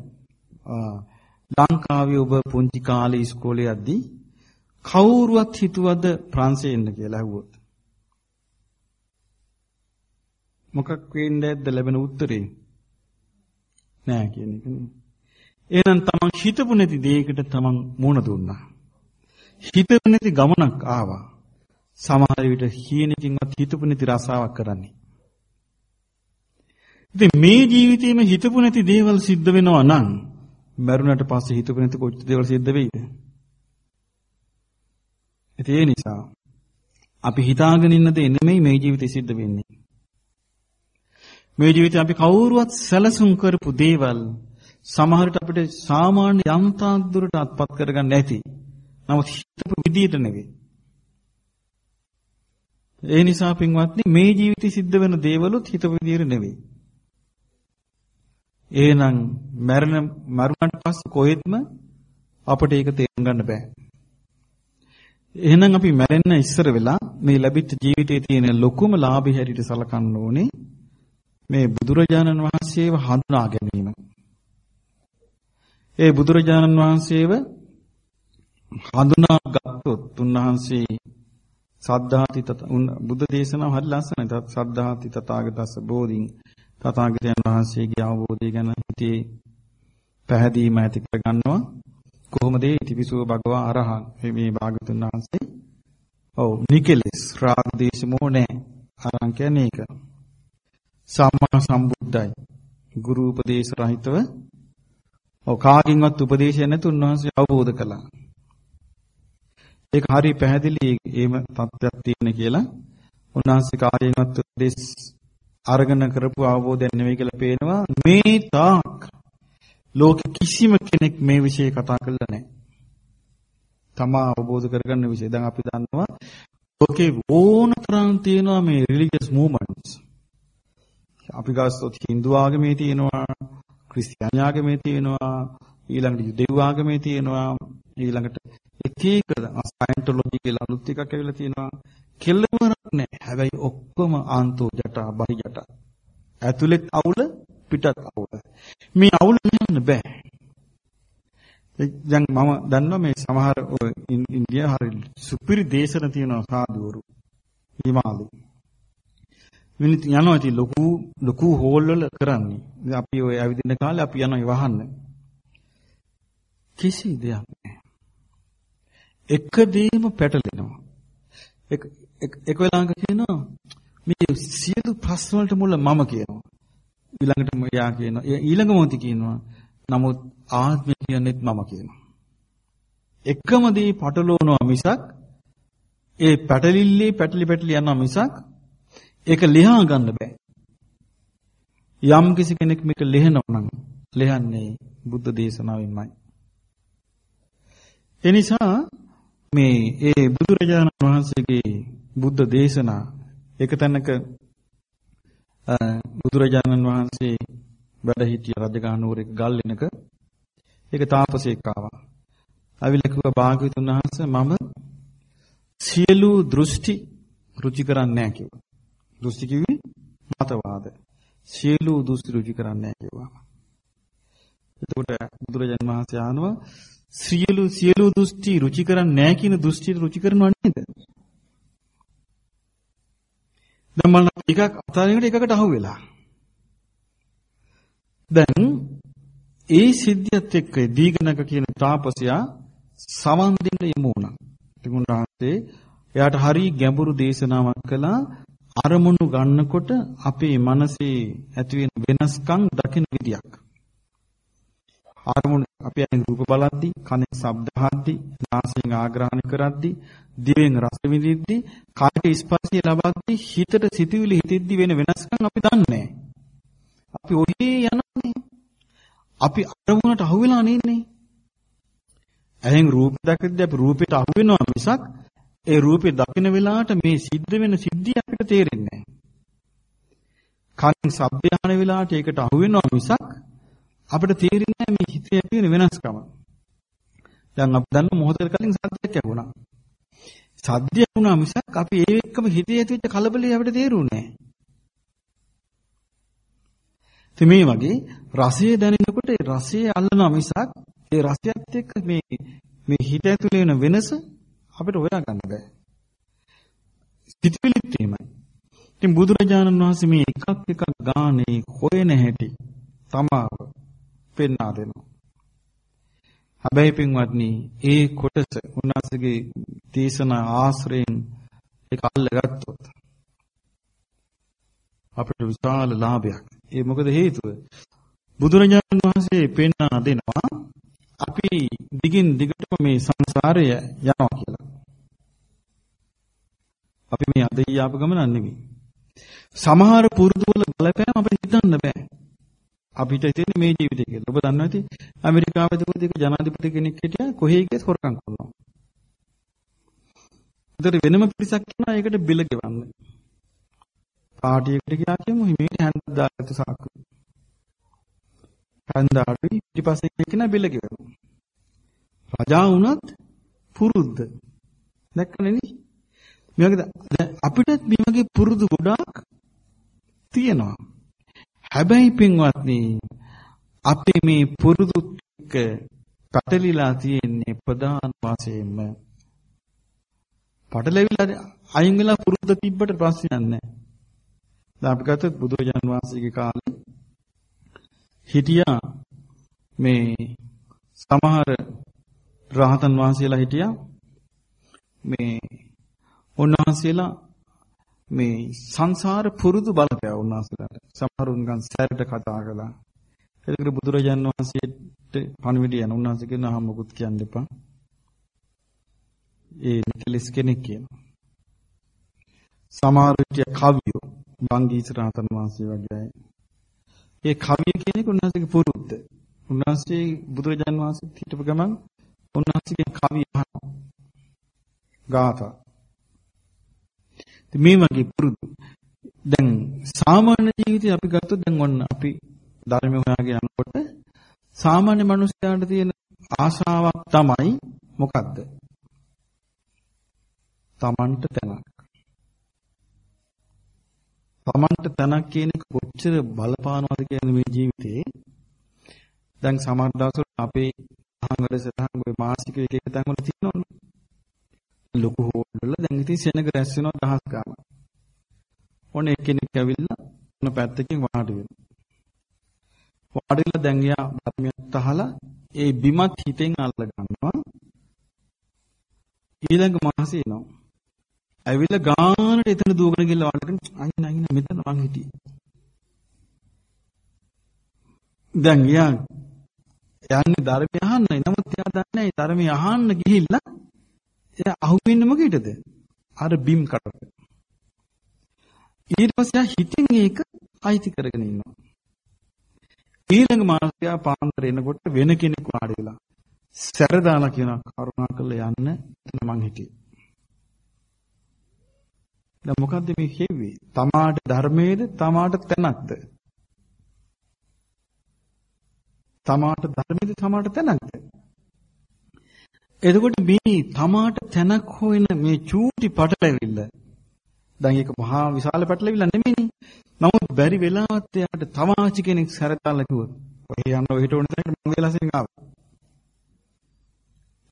ලංකාවේ ඔබ පුංචි කාලේ ඉස්කෝලේ යද්දී කවුරුවත් හිතුවද ප්‍රංශේ එන්න කියලා ඇහුවොත්? මොකක් වෙන්නේද ලැබෙන උත්තරේ? නෑ කියන එක නේ එහෙනම් තමන් හිතපු නැති දෙයකට තමන් මුණ දුන්නා. හිතපු නැති ගමනක් ආවා. සමහර විට හීනකින්වත් හිතපු නැති රසාවක් කරන්නේ. ඉතින් මේ ජීවිතේම හිතපු නැති දේවල් සිද්ධ වෙනවා නම් මරුණට පස්සේ හිතපු නැති කොච්චර දේවල් සිද්ධ වෙයිද? ඒ නිසා අපි හිතාගෙන ඉන්න දේ නෙමෙයි මේ ජීවිතේ සිද්ධ වෙන්නේ. මේ ජීවිතේ අපි කවුරුවත් සැලසුම් කරපු දේවල් සමහරට අපිට සාමාන්‍ය යම්තාක් දුරට අත්පත් කරගන්න නැති. නමුත් හිතපු විදියට නෙවෙයි. ඒ නිසා පින්වත්නි මේ ජීවිතේ සිද්ධ වෙන දේවලුත් හිතපු විදියට නෙවෙයි. එහෙනම් මරණ මරුණට පස්සේ කොහෙත්ම අපිට ඒක තේරුම් ගන්න බෑ. එහෙනම් අපි මැරෙන්න ඉස්සර වෙලා මේ ලැබිච්ච ජීවිතයේ තියෙන ලොකුම ලාභය හැටියට සලකන්න ඕනේ මේ බුදුරජාණන් වහන්සේව හඳුනා ගැනීම. ඒ බුදුරජාණන් වහන්සේව හඳුනා ගත්තොත් උන්වහන්සේ සද්ධාති තත බුද්ධ දේශනාව හරි ලස්සනයි. සද්ධාති තථාගතස්ස බෝධින් තථාගතයන් වහන්සේගේ අවබෝධය ගැන හිතේ පැහැදීම ඇති කරගන්නවා. කොහොමද ඉතිවිසුව භගවා අරහං මේ භාගතුන් වහන්සේ? ඔව් නිකලස්. රාග දේශ මොහ නැහැ. අරහං කියන්නේ ඒක. සම්මා සම්බුද්ධයි ගුරු උපදේශ රහිතව. ඔව් කාගින්වත් උපදේශය නැතු උන්වහන්සේ අවබෝධ කළා. ඒක හරි පැහැදිලි. එහෙම තත්ත්වයක් තියෙන කියලා. උන්වහන්සේ කාගින්වත් උපදේශ අරගෙන කරපු අවබෝධයක් නෙවෙයි කියලා පේනවා මේ තාක් ලෝක කිසිම කෙනෙක් මේ વિશે කතා කරලා නැහැ. තමා අවබෝධ කරගන්න විෂය. දැන් අපි දන්නවා ලෝකේ ඕන තරම් තියෙනවා මේ රිලිජියස් මූවමන්ට්ස්. අපි ගත්තොත් Hindu ආගමේ තියෙනවා, ක්‍රිස්තියානි ආගමේ තියෙනවා, ඊළඟට යුදෙව් ආගමේ තියෙනවා, ඊළඟට එක එක සයන්ටොලොජි කියලා අලුත් එකක් ඇවිල්ලා තියෙනවා. කෙල්ලවරක් නැහැ. හැබැයි ඔක්කොම ආන්තෝ ජටා බහි ජටා. ඇතුළෙත් අවුල පිටත් අවුල. මේ අවුල නියන්න බෑ. දැන් මම දන්නවා මේ සමහර ඉන්දියා හරි සුපිරි දේශන තියෙනවා සාදුවරු. හිමාලේ. මිනිත් යනවා ඉතින් ලොකු ලොකු හෝල් වල කරන්නේ. අපි ඔය ඇවිදින කාලේ අපි යනවා වහන්න. කිසි දෙයක් නැහැ. එක දෙයක්ම පැටලෙනවා. එක එක වෙලාවක කියනවා මේ සියලු ප්‍රශ්න වලට මුල මම කියනවා. ඊළඟට යා කියනවා. ඊළඟ මොහොතේ කියනවා. නමුත් ආත්මය කියන්නේත් මම කියනවා. එකම දේ පටලවනවා මිසක් ඒ පැටලිල්ලේ පැටලි පැටලි යනවා මිසක් ඒක ලියා ගන්න බෑ. යම් කිසි කෙනෙක් මේක ලිහනවා නම් ලියන්නේ බුද්ධ දේශනාවෙන්මයි. ඒ නිසා මේ ඒ බුදුරජාණන් වහන්සේගේ බුද්ධ දේශනා එක තැනක බුදුරජාණන් වහන්සේ වැඩ හිටිය රජගහ නුවරේ ගල්ලෙනක ඒක තාපසයෙක් ආවා. අවිල කිව්වා භාග්‍යවතුන් වහන්සේ මම සියලු දෘෂ්ටි රුචි කරන්නේ නැහැ කිව්වා. දෘෂ්ටි කිව්වේ මතවාද. සියලු දෘෂ්ටි රුචි කරන්නේ නැහැ කිව්වා. එතකොට බුදුරජාණන් වහන්සේ ආනවා සියලු සියලු දෘෂ්ටි රුචි කරන්නේ නැහැ කියන දෘෂ්ටි රුචි කරනව නේද? දැන් මම එකක් අතාරිනකොට එකකට අහු වෙලා. දැන් ඒ සිද්ධියත් එක්ක දීගණක කියන තාපසයා සමන් දෙන්න යමු වුණා. ඉතින් උන්වහන්සේ එයාට හරි ගැඹුරු දේශනාවක් කළා අරමුණු ගන්නකොට අපේ මනසේ ඇති වෙන වෙනස්කම් දකින විදියක්. අරමුණු අපි අයින් රූප බලද්දි, කනෙන් ශබ්ද අහද්දි, නාසයෙන් ආග්‍රහණය කරද්දි, දිවෙන් රස විඳිද්දි, කායට ස්පර්ශය ලබද්දි, හිතට සිතුවිලි හිතෙද්දි වෙන වෙනස්කම් අපි දන්නේ නැහැ. අපි ඔහේ යනනේ. අපි අරමුණට අහු වෙලා නෙන්නේ. ඇහෙන් රූප දැකද්දී අපි රූපයට අහු වෙනවා මිසක් ඒ රූපේ දකින වෙලාවට මේ සිද්ධ වෙන සිද්ධිය අපිට තේරෙන්නේ නැහැ. කන් ශබ්දය අහන වෙලාවට ඒකට අහු වෙනවා මිසක් අපිට තේරෙන්නේ මේ හිතේ ඇති වෙන වෙනස්කම. දැන් අපි දන්න මොහොතකට කලින් සද්දයක් ඇහුණා. සද්දය වුණා මිසක් අපි ඒ එක්කම හිතේ ඇතිවෙච්ච කලබලේ අපිට තේරුන්නේ නැහැ. ඉතින් මේ වගේ රසය දැනෙනකොට ඒ රසය අල්ලනවා මිසක් ඒ රසයත් එක්ක මේ මේ හිත ඇතුලේ වෙන වෙනස අපිට හොයා ගන්න බෑ. සිතිවිලිත් එහෙමයි. ඉතින් බුදුරජාණන් වහන්සේ මේ එකක් එකක් ගානේ හොයන හැටි තමාව පෙන්වා දෙනවා. හැබැයි පින්වත්නි ඒ කොටස උන්වහන්සේගේ දේශනා ආශ්‍රයෙන් ඒක අල්ලගත්තොත් අපිට විශාල ලාභයක්. ඒ මොකද හේතුව? බුදුරජාණන් වහන්සේ පෙන්වා දෙනවා අපි දිගින් දිගටම මේ සංසාරය යනවා කියලා. අපි මේ අද යාප ගමන නෙවෙයි. සමහර පුරුදු වල බලපෑම අපිට හිතන්න බෑ. අපිට තියෙන්නේ මේ ජීවිතය කියලා. ඔබ දන්නවා ඇති ඇමරිකාවේදී ජනාධිපති කෙනෙක් හිටියා කොහේ ගියත් හොරකම් කරනවා. උදේ වෙනම පිරිසක් කරනවා ඒකට බිල ගෙවන්න. පාටියකට ගියා කියමු හිමීට හැන්දක් දාගත්ත සාක්කුව. හැන්දාඩුයි ඊපස්සේ එක්කන බිල ගෙවනවා. රජා වුණත් පුරුද්ද. දැක්කනේ නේ? මේ වගේ අපිටත් මේ වගේ පුරුදු ගොඩාක් තියෙනවා. හැබැයි පින්වත්නි අපි මේ පුරුදු එක පැටලිලා තියෙන්නේ ප්‍රධාන වශයෙන්ම පටලැවිලා අයින් වෙලා පුරුද්ද තිබ්බට ප්‍රශ්නයක් නැහැ. දැන් අපි ගත්තොත් බුදුරජාන් වහන්සේගේ කාලේ හිටියා මේ සමහර රහතන් වහන්සේලා හිටියා මේ උන්වහන්සේලා මේ සංසාර පුරුදු බලපෑ උන්වහන්සේලාට සමහරුන් ගන් සැරට කතා කළා එතකොට බුදුරජාන් වහන්සේට පණිවිඩය යන උන්වහන්සේ කියනවා මොකුත් කියන්න එපා ඒ නිකලස් කෙනෙක් කියනවා සමහර විට කවියෝ බංගීස රහතන් වහන්සේ වගේ අය. ඒ කවිය කියන එක උන්වහන්සේගේ පුරුද්ද. උන්වහන්සේ බුදුරජාන් වහන්සේ හිටපු ගමන් උන්වහන්සේගේ කවිය අහනවා. ගාථා. මේ වගේ පුරුදු. දැන් සාමාන්‍ය ජීවිතේ අපි ගත්තොත් දැන් ඔන්න අපි ධර්මය හොයාගෙන යනකොට සාමාන්‍ය මිනිස්යාට තියෙන ආශාවක් තමයි මොකද්ද? තමන්ට තැනක්. තමන්ට තැනක් කියන එක කොච්චර බලපානවද කියන්නේ මේ ජීවිතේ. දැන් සමහර දවස්වල අපේ අහං වැඩසටහන් ඔය මාසික එක එක තැන් වල තියෙනවනේ. ලොකු හෝල් වල දැන් ඉතින් සෙනග රැස් වෙනවා දහස් ගාණක්. ඔන්න එක්කෙනෙක් ඇවිල්ලා ඔන්න පැත්තකින් වාඩි වෙනවා. වාඩිලා දැන් එයා ධර්මයට අහලා ඒ බිමත් හිතෙන් අල්ල ගන්නවා. ඊළඟ මාසේ එනවා. ඇවිල්ලා ගානට එතන දුවගෙන ගිහලා වාඩිගෙන අයින අයින මෙතන මං හිටියේ. දැන් එයා යන්නේ ධර්මය අහන්නයි. නමුත් එයා දන්නේ නැහැ ධර්මය අහන්න ගිහිල්ලා එයා අහුවෙන්නේ මොකේද? අර බිම් කටට. ඊට පස්සේ හිතින් ඒක අයිති කරගෙන ඉන්නවා. ඊළඟ මාසයා පාන්දර එනකොට වෙන කෙනෙක් වාඩි වෙලා සැර දාලා කියන කරුණාකරලා යන්න එතන මං හිටියේ. දැන් මොකද්ද මේ කියුවේ? තමාට ධර්මයේද තමාට තැනක්ද? තමාට ධර්මයේද තමාට තැනක්ද? එතකොට මේ තමාට තැනක් හොයන මේ චූටි පටලැවිල්ල දැන් ඒක මහා විශාල පැටලෙවිල්ල නෙමෙයිනේ. නමුත් බැරි වෙලාවත් එයාට තමාචි කෙනෙක් සැරතල්ලා කිව්වොත් ඔය යන්න ඔය හිට ඕන තැනකට මං වෙලාසෙන් ආවා.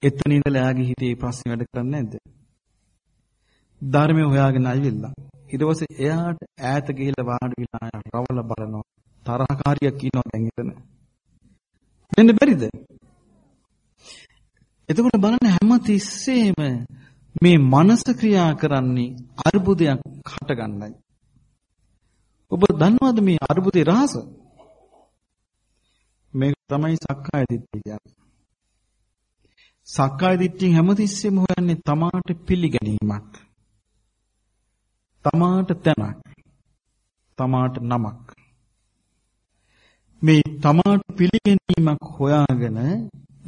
එතන ඉඳලා එයාගේ හිතේ ප්‍රශ්න වැඩ කරන්නේ නැද්ද? ධර්මය හොයාගෙන ආවිල්ලා. ඊට පස්සේ එයාට ඈත ගිහිල්ලා වාඩි වෙලා රවල බලනවා. තරහකාරියක් ඉන්නවා දැන් එතන. වෙන්න බැරිද? එතකොට බලන්න හැම තිස්සෙම මේ මනස ක්‍රියා කරන්නේ අර්බුදයක් හටගන්නයි. ඔබ දන්නවද මේ අර්බුදේ රහස? මේක තමයි සක්කාය දිට්ඨිය කියන්නේ. සක්කාය දිට්ඨියෙන් හැමතිස්සෙම හොයන්නේ තමාට පිළිගැනීමක්. තමාට තැනක්. තමාට නමක්. මේ තමාට පිළිගැනීමක් හොයාගෙන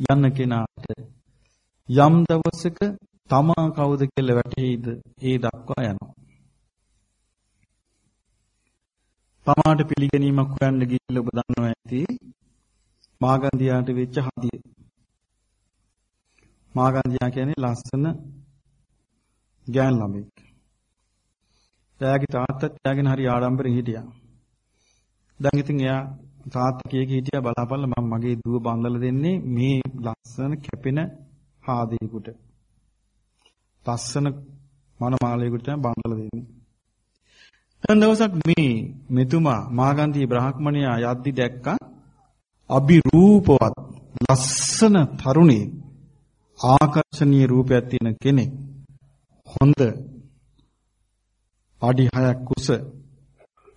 යන කෙනාට යම් දවසක තමා කවුද කියලා වැටහෙයිද ඒ දක්වා යනවා. තමාට පිළිගැනීමක් හොයන්න ගිහිල්ලා ඔබ දන්නවා ඇති මාගන්දියාට වෙච්ච හදිය. මාගන්දියා කියන්නේ ලස්සන ගෑන් ළමෙක්. එයාගේ තාත්තත් එයාගෙන හරි ආඩම්බරෙන් හිටියා. දැන් ඉතින් එයා තාත්තා කීක හිටියා බලාපල්ලා මම මගේ දුව බඳලා දෙන්නේ මේ ලස්සන කැපෙන හාදේකට. ලස්සන මනමාලයකට තමයි බඳලා දෙන්නේ. දැන් දවසක් මේ මෙතුමා මාගන්ධී බ්‍රාහ්මණයා යද්දි දැක්කා අභිරූපවත් ලස්සන තරුණී ආකර්ෂණීය රූපයක් තියෙන කෙනෙක්. හොඳ අඩි 6ක් කුස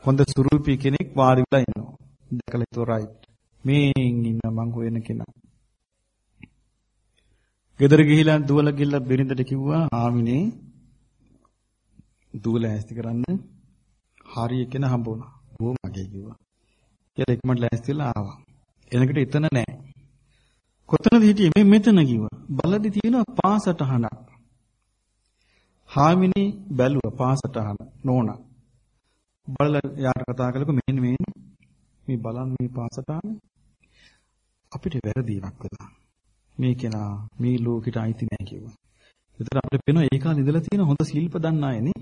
හොඳ සුරූපී කෙනෙක් වාඩි වෙලා ඉන්නවා. දැකලා ඉතෝරයි. මේන් ඉන්න මං හොයන කෙනා. ගෙදර ගිහිලා දුවල ගිල්ල බිරිඳට කිව්වා ආමිනේ දුවල ඇස්ති කරන්න හරිය කෙන හම්බ වුණා. ඕ මගේ කිව්වා. කියලා ඉක්මනට ලෑස්තිලා ආවා. එනකට එතන නෑ. කොතනද හිටියේ? මේ මෙතන කිව්වා. බලදි තියෙනවා පාසටහනක්. හාමිනේ බැලුවා පාසටහන නෝනා. බලලා යාට කතා කළකො මෙන්න මේ මේ බලන්න මේ පාසටහන අපිට වැරදීමක් වෙලා. මේ කෙනා මේ ලෝකෙට අයිති නැහැ කිව්වා. ඒතර අපිට පේනවා ඒ කාලේ ඉඳලා තියෙන හොඳ ශිල්ප දන්න අයනේ.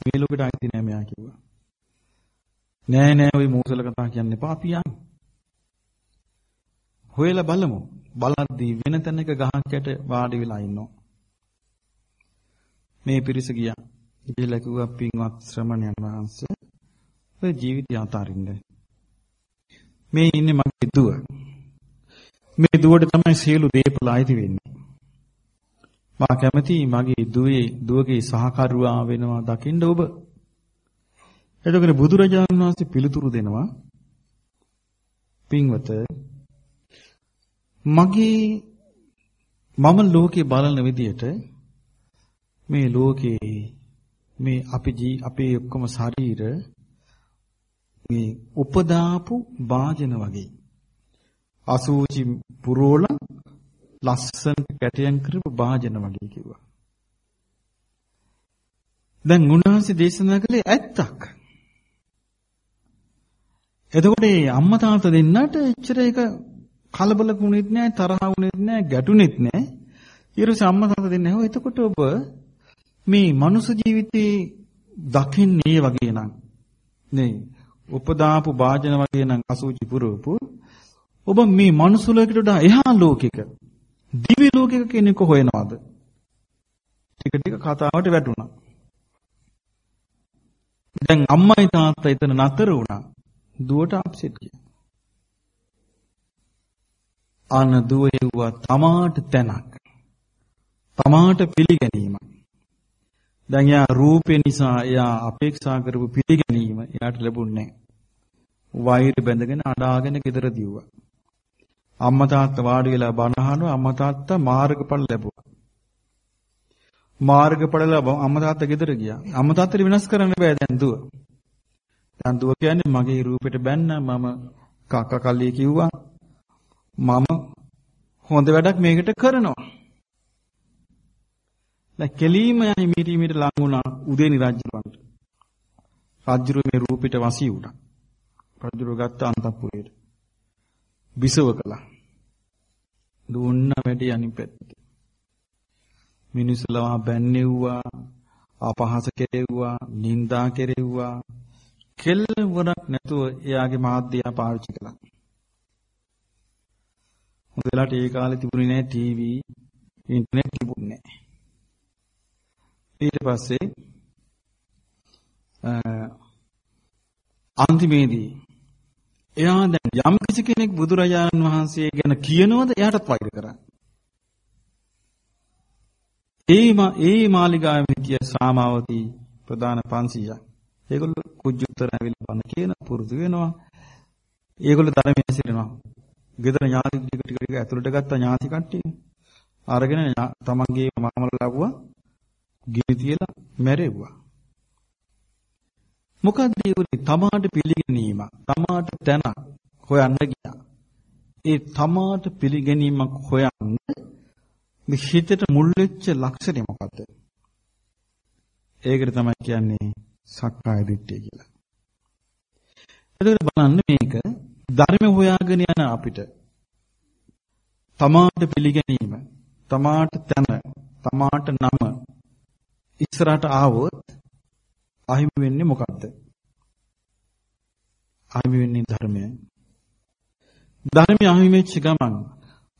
මේ ලෝකෙට අයිති නැහැ මෙයා කිව්වා. නෑ නෑ ওই මෝසල කතා කියන්න එපා අපි යන්. හොයලා බලමු. බලද්දී වෙන තැනක ගහක් යට වාඩි වෙලා ඉන්නවා. මේ පිරිස ගියා. ගිහලා කිව්වා පින්වත් ශ්‍රමණයන් වහන්සේ ඔය ජීවිතය අතාරින්න. මේ ඉන්නේ මගේ දුව. මේ දුවට තමයි සියලු දේපල අයිති වෙන්නේ. මා කැමති මගේ දුවේ දුවගේ සහකරුවා වෙනවා දකින්න ඔබ. එතකොට බුදුරජාණන් වහන්සේ පිළිතුරු දෙනවා පින්වත මගේ මම ලෝකේ බලන විදියට මේ ලෝකේ මේ අපි ජී අපේ ඔක්කොම ශරීර මේ උපදාපු වාජන වගේ අසූචි පුරෝල ලස්සන කැටයන් කරපු වාජන වගේ කිව්වා. දැන් උන්වහන්සේ දේශනා කළේ ඇත්තක්. එතකොට මේ අම්මා තාත්තා දෙන්නට එච්චර ඒක කලබල වුණෙත් නෑ තරහ වුණෙත් නෑ ගැටුණෙත් නෑ. ඊට අම්මා තාත්තා දෙන්නේ නැහැ. එතකොට ඔබ මේ මනුෂ්‍ය ජීවිතේ දකින්නේ වගේ නම් නේ උපදාපු වාජන වගේ නම් අසුචි පුරවපු ඔබ මේ මනුස්ස ලෝකෙට වඩා එහා ලෝකෙක දිව්‍ය ලෝකෙක කෙනෙක් හොයනවාද? ටික ටික කතාවට වැටුණා. දැන් අම්මයි තාත්තා එතන නතර වුණා. දුවට අප්සෙට් ගියා. අන දුව හෙව්වා තමාට තැනක්. තමාට පිළිගැනීමක් දැන් යා රූපේ නිසා එයා අපේක්ෂා කරපු පිළිගැනීම එයාට ලැබුණේ නැහැ. වෛර බැඳගෙන අඩාගෙන ගෙදර දිව්වා. අම්මා තාත්තා වාඩි වෙලා බණ අහනවා අම්මා තාත්තා මාර්ගඵල ලැබුවා. මාර්ගඵල ලැබ අම්මා තාත්තා ගෙදර ගියා. අම්මා තාත්තට වෙනස් කරන්න බෑ දැන් දුව. දැන් දුව කියන්නේ මගේ රූපෙට බැන්න මම කක්ක කල්ලි කිව්වා. මම හොඳ වැඩක් මේකට කරනවා. දැන් කෙලීම යයි මීටීමීට ලං වුණා උදේනි රජුරවන්ට. රජුරු මේ රූපෙට වසී වුණා. රජුරු ගත්ත අන්තපුරේට. විසව කළා. දුන්න වැඩි අනිත් පැත්තට. මිනිස්සුලවා බැන්නේව්වා, අපහාස කෙරෙව්වා, නිඳා කෙරෙව්වා. කෙල්වරක් නැතුව එයාගේ මාධ්‍යය පාවිච්චි කළා. හොඳලාට ඒ කාලේ තිබුණේ නැහැ ටීවී, ඉන්ටර්නෙට් තිබුණේ නැහැ. ඊට පස්සේ අන්තිමේදී එයා දැන් යම් කිසි කෙනෙක් බුදුරජාණන් වහන්සේ ගැන කියනවද එයාටත් වෛර කරා. ඒ ඒ මාලිගාවේ හිටිය සාමාවතී ප්‍රධාන 500ක්. ඒගොල්ලෝ කුජුත්තර ඇවිල්ලා බණ කියන පුරුදු වෙනවා. ඒගොල්ලෝ ධර්මයේ සිටිනවා. ගෙදර ඥාති ටික ටික ටික ඇතුළට ගත්ත ඥාති කට්ටිය. අරගෙන තමන්ගේ මාමල ලව්වා ගිනි තියලා මැරෙව්වා. මොකද ඒ තමාට පිළිගැනීම තමාට තැන හොයන්න ගියා. ඒ තමාට පිළිගැනීමක් හොයන්න මේ හිතට මුල් වෙච්ච ලක්ෂණය මොකද්ද? ඒකට තමයි කියන්නේ සක්කාය දිට්ඨිය කියලා. එතකොට බලන්න මේක ධර්ම හොයාගෙන යන අපිට තමාට පිළිගැනීම, තමාට තන, තමාට නම ඉස්සරහට ආවොත් අහිමි වෙන්නේ මොකද්ද? අහිමි වෙන්නේ ධර්මය. ධර්මය අහිමි වෙච්ච ගමන්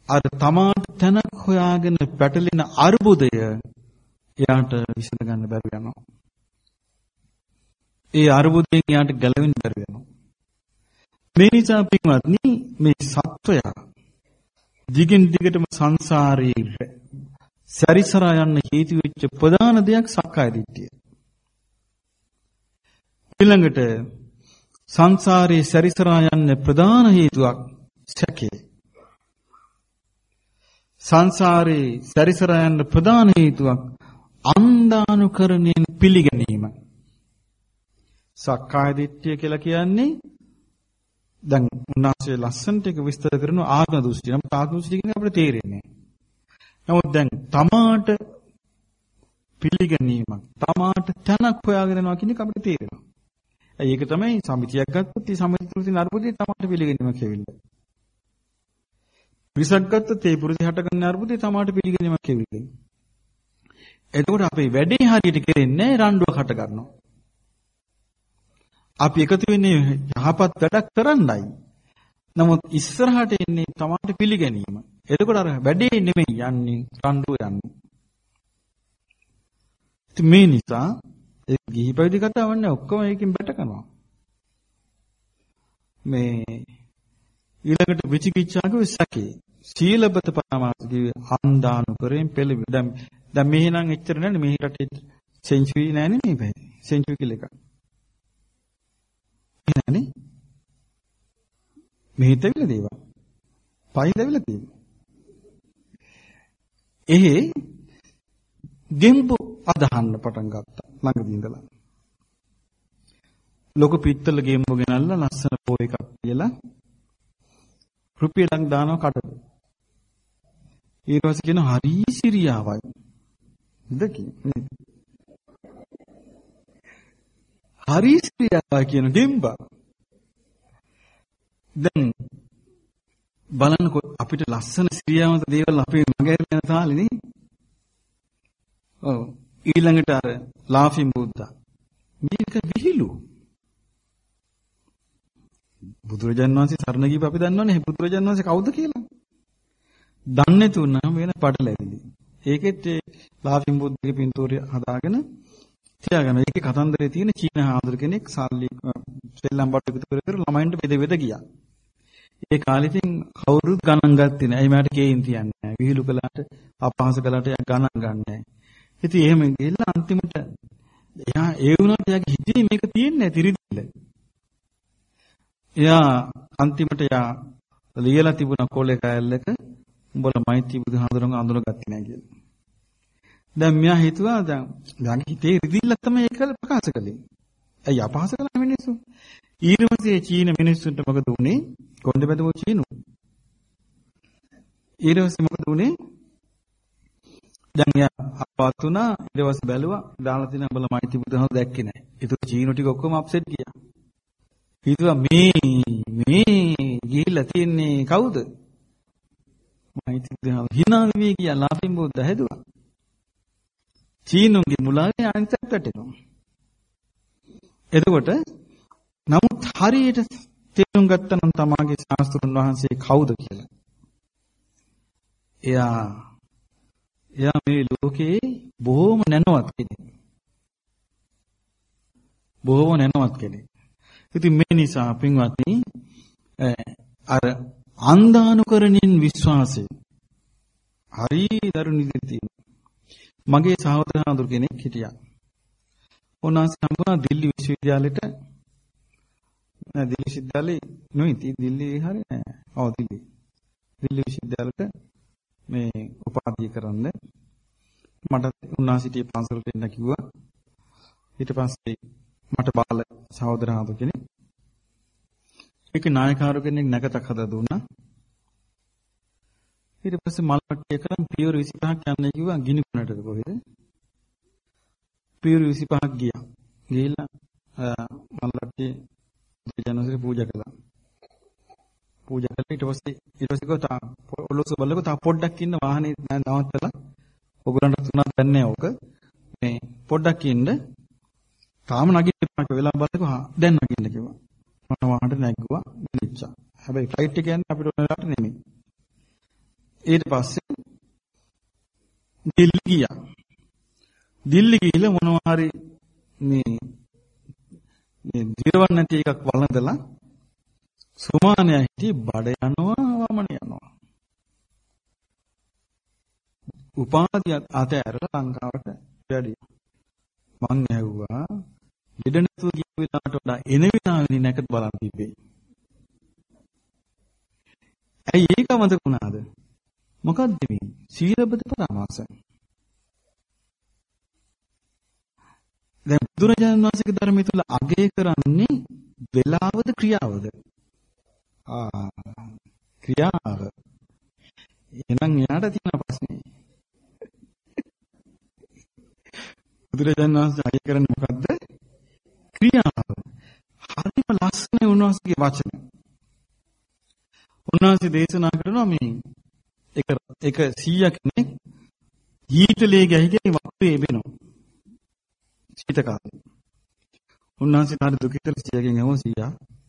අර තමාට තැනක් හොයාගෙන පැටලෙන අර්බුදය එයාට විසඳ ගන්න බැරුව යනවා. ඒ අර්බුදයෙන් එයාට ගැලවෙන්න බැරුව යනවා. මේ නිසා පින්වත්නි මේ සත්වය දිගින් දිගටම සංසාරේ සැරිසරා යන්න හේතු වෙච්ච ප්‍රධාන දෙයක් සක්කාය දිට්ඨිය. ඊළඟට සංසාරේ සැරිසරා යන්න ප්‍රධාන හේතුවක් සැකේ. සංසාරේ සැරිසරා යන්න ප්‍රධාන හේතුවක් අන්දානුකරණයෙන් පිළිගැනීම. සක්කාය දිට්ඨිය කියලා කියන්නේ දැන් උන්වහන්සේ ලස්සනට ඒක විස්තර කරන ආත්ම දෘෂ්ටි. නම් ආත්ම දෘෂ්ටි කියන්නේ අපිට තේරෙන්නේ නමුත් දැන් තමාට පිළිගැනීමක් තමාට තනක් හොයාගෙන යනවා කියන එක අපිට තේරෙනවා. ඒක තමයි සමිතියක් ගත්තොත් ඒ සමිතිය තුළ තියෙන අර්බුදේ තමාට පිළිගැනීමක් ඇවිල්ලා. පිරිසක් ගත්තොත් ඒ පුරුදු හටගන්න අර්බුදේ තමාට පිළිගැනීමක් ඇවිල්ලා. එතකොට අපේ වැඩේ හරියට කෙරෙන්නේ රණ්ඩුවක් හට ගන්නවා. අපි එකතු වෙන්නේ යහපත් වැඩක් කරන්නයි. නමුත් ඉස්සරහට එන්නේ තමාට පිළිගැනීම. එතකොට අර වැඩේ නෙමෙයි යන්නේ රණ්ඩුව යන්නේ. ඉතින් මේ නිසා ඒ ගිහි පැවිදි කතාවක් නෑ ඔක්කොම ඒකෙන් බැට කරනවා. මේ ඊළඟට විචිකිච්ඡාගේ සැකේ සීලබත පරමාර්ථ කිව්වේ අන්දානුකරයෙන් පෙළවි. දැන් දැන් මෙහි නම් එච්චර නෑනේ මෙහි රටේ සෙන්චුරි නෑනේ මේ බෑ. සෙන්චුරි කියලා එකක්. නෑනේ. මෙහෙත් ඇවිල්ලා දේවා. පයින් ඇවිල්ලා තියෙනවා. එහි ගෙම්බු අදහන්න පටන් ගත්තා. ළඟදී ඉඳලා. ලොකු පිත්තල ගේම්බ ගෙනල්ලා ලස්සන පෝ එකක් කියලා රුපියලක් දානවා කටට. ඊට පස්සේ කියන හරි සිරියාවයි. දෙකි. හරි සිරියාවයි කියන ගෙම්බා. දැන් බලන්නකො අපිට ලස්සන සිරියාවන්ත දේවල් අපේ මගහැරලා යන තාලෙනේ. ඔව්. ඊළඟට අර ලාෆින් බුද්දා. මේක විහිළු. බුදුරජාන් වහන්සේ සරණ ගිහින් අපි දන්නවනේ බුදුරජාන් වහන්සේ කවුද කියලා. දන්නේ තුනම වෙන පටලැවිලි. ඒකෙත් ඒ ලාෆින් බුද්දගේ පින්තූරය හදාගෙන තියාගන්න. ඒකේ කතන්දරේ තියෙන චීන හාමුදුර කෙනෙක් සල්ලි සෙල්ලම් බඩ එකතු කර කර ළමයින්ට බෙද බෙද ගියා. ඒ කාලේ ඉතින් කවුරුත් ගණන් ගත්තේ නැහැ. ඒ මට කේයින් තියන්නේ නැහැ. විහිළු කළාට අපහාස කළාට ගණන් ගන්නෑ. ඉතින් එහෙම ගිහලා අන්තිමට එයා ඒ වුණාට එයාගේ හිතේ මේක තියෙන්නේ නැති රිදිල. එයා අන්තිමට එයා ලියලා තිබුණ කොලේ කෑල්ලක උඹලා මෛත්‍රී බුදුහාඳුරන් අඳුනගත්තේ නැහැ කියලා. දැන් මෙයා හිතුවා දැන් යාගේ හිතේ රිදිල්ල තමයි ඒක ප්‍රකාශ කළේ. ඇයි අපහාස කළා මිනිස්සු? ඊළඟට චීන මිනිස්සුන්ට මොකද වුනේ? කොන්ද බැදමු චීනු. ඊළඟට මොකද වුනේ? දැන් එයා අපවත් වුණා ඊට පස්සේ බැලුවා දාලා තියෙන බල මෛත්‍රී බුදුහාම දැක්කේ නැහැ. ඒක චීනු ටික ඔක්කොම අප්සෙට් ගියා. හිතුවා මේ මේ ගිහිල්ලා තියන්නේ කවුද? මෛත්‍රී බුදුහාම hina වෙවි ගියා ලාෆින් බුද්ධ හැදුවා. චීනුන්ගේ මුලාවේ අනිත් පැත්තට එතකොට නමුත් හරියට තේරුම් ගත්තනම් තමාගේ ශාස්ත්‍රුන් වහන්සේ කවුද කියලා. එයා එයා මේ ලෝකේ බොහොම නැනවත් කෙනෙක්. බොහොම නැනවත් කෙනෙක්. ඉතින් මේ නිසා පින්වත්නි අර අන්දානුකරණින් විශ්වාසය හරි දරුණු විදිහට මගේ සහෝදර හඳුර කෙනෙක් හිටියා. උන්වහන්සේ හම්බුණා දිල්ලි විශ්වවිද්‍යාලෙට නෑ දිල්ලි විශ්වවිද්‍යාලේ නෙවෙයි දිල්ලි හරිය නෑ. ඔව් දිල්ලි. දිල්ලි විශ්වවිද්‍යාලෙට මේ උපාධිය කරන්න මට උන්වහන්සේ පන්සලට එන්න කිව්වා. ඊට පස්සේ මට බාල සහෝදර හඳු කෙනෙක්. ඒක නායකහරු කෙනෙක් නැකතක් හදලා දුන්නා. ඊට පස්සේ මල් පට්ටිය කරන් පියවර 25ක් යන්න කිව්වා ගිනි කුණටද කොහෙද? පියවර 25ක් ගියා. ගිහිල්ලා මල් පට්ටිය ජනසරේ පූජා කළා. පූජා කළා ඊට පස්සේ ඊට පස්සේ කෝ තා ඔලොස් බලලකෝ තා පොඩ්ඩක් ඉන්න වාහනේ නවත්තලා ඔයගලන්ට තුනක් දැන්නේ ඕක. මේ පොඩ්ඩක් ඉන්න තාම නගින්න වෙලා බලලකෝ දැන් නගින්න කිව්වා. මම වාහනට නැග්ගුවා නිච්චා. හැබැයි ෆ්ලයිට් එක යන්නේ අපිට ඕන වෙලාවට නෙමෙයි. ඊට පස්සේ දිල්ලි ගියා. දිල්ලි ගිහිල්ලා මොනවා හරි මේ මේ දිරවන්න නැති එකක් වළඳලා සුමානය හිටි බඩ යනවා වමන යනවා. උපාධිය අතෑරලා ලංකාවට වැඩි. මං ඇහුවා ලෙඩ නැතුව ගිය වෙලාවට වඩා එන වෙලාවෙනි නැකත් බලන් තිබ්බේ. ඇයි ඒක මතක වුණාද? මොකද්ද මේ? සීලබද පරාමාස. දැන් බුදුරජාණන් වහන්සේගේ ධර්මය තුල අගය කරන්නේ වේලාවද ක්‍රියාවද? ආ ක්‍රියාව. එහෙනම් එයාට තියෙන ප්‍රශ්නේ. බුදුරජාණන් වහන්සේ අගය කරන්නේ මොකද්ද? ක්‍රියාව. හරිම ලස්සනයි උන්වහන්සේගේ වචන. උන්වහන්සේ දේශනා කරනවා මේ එක එක 100 කෙනෙක් ඊතලේ ගැහිගෙන වතුරේ එබෙනවා. සීත කාලේ. උන්වහන්සේ තාර දුකිතල 100 ගෙන් ඇහුවා 100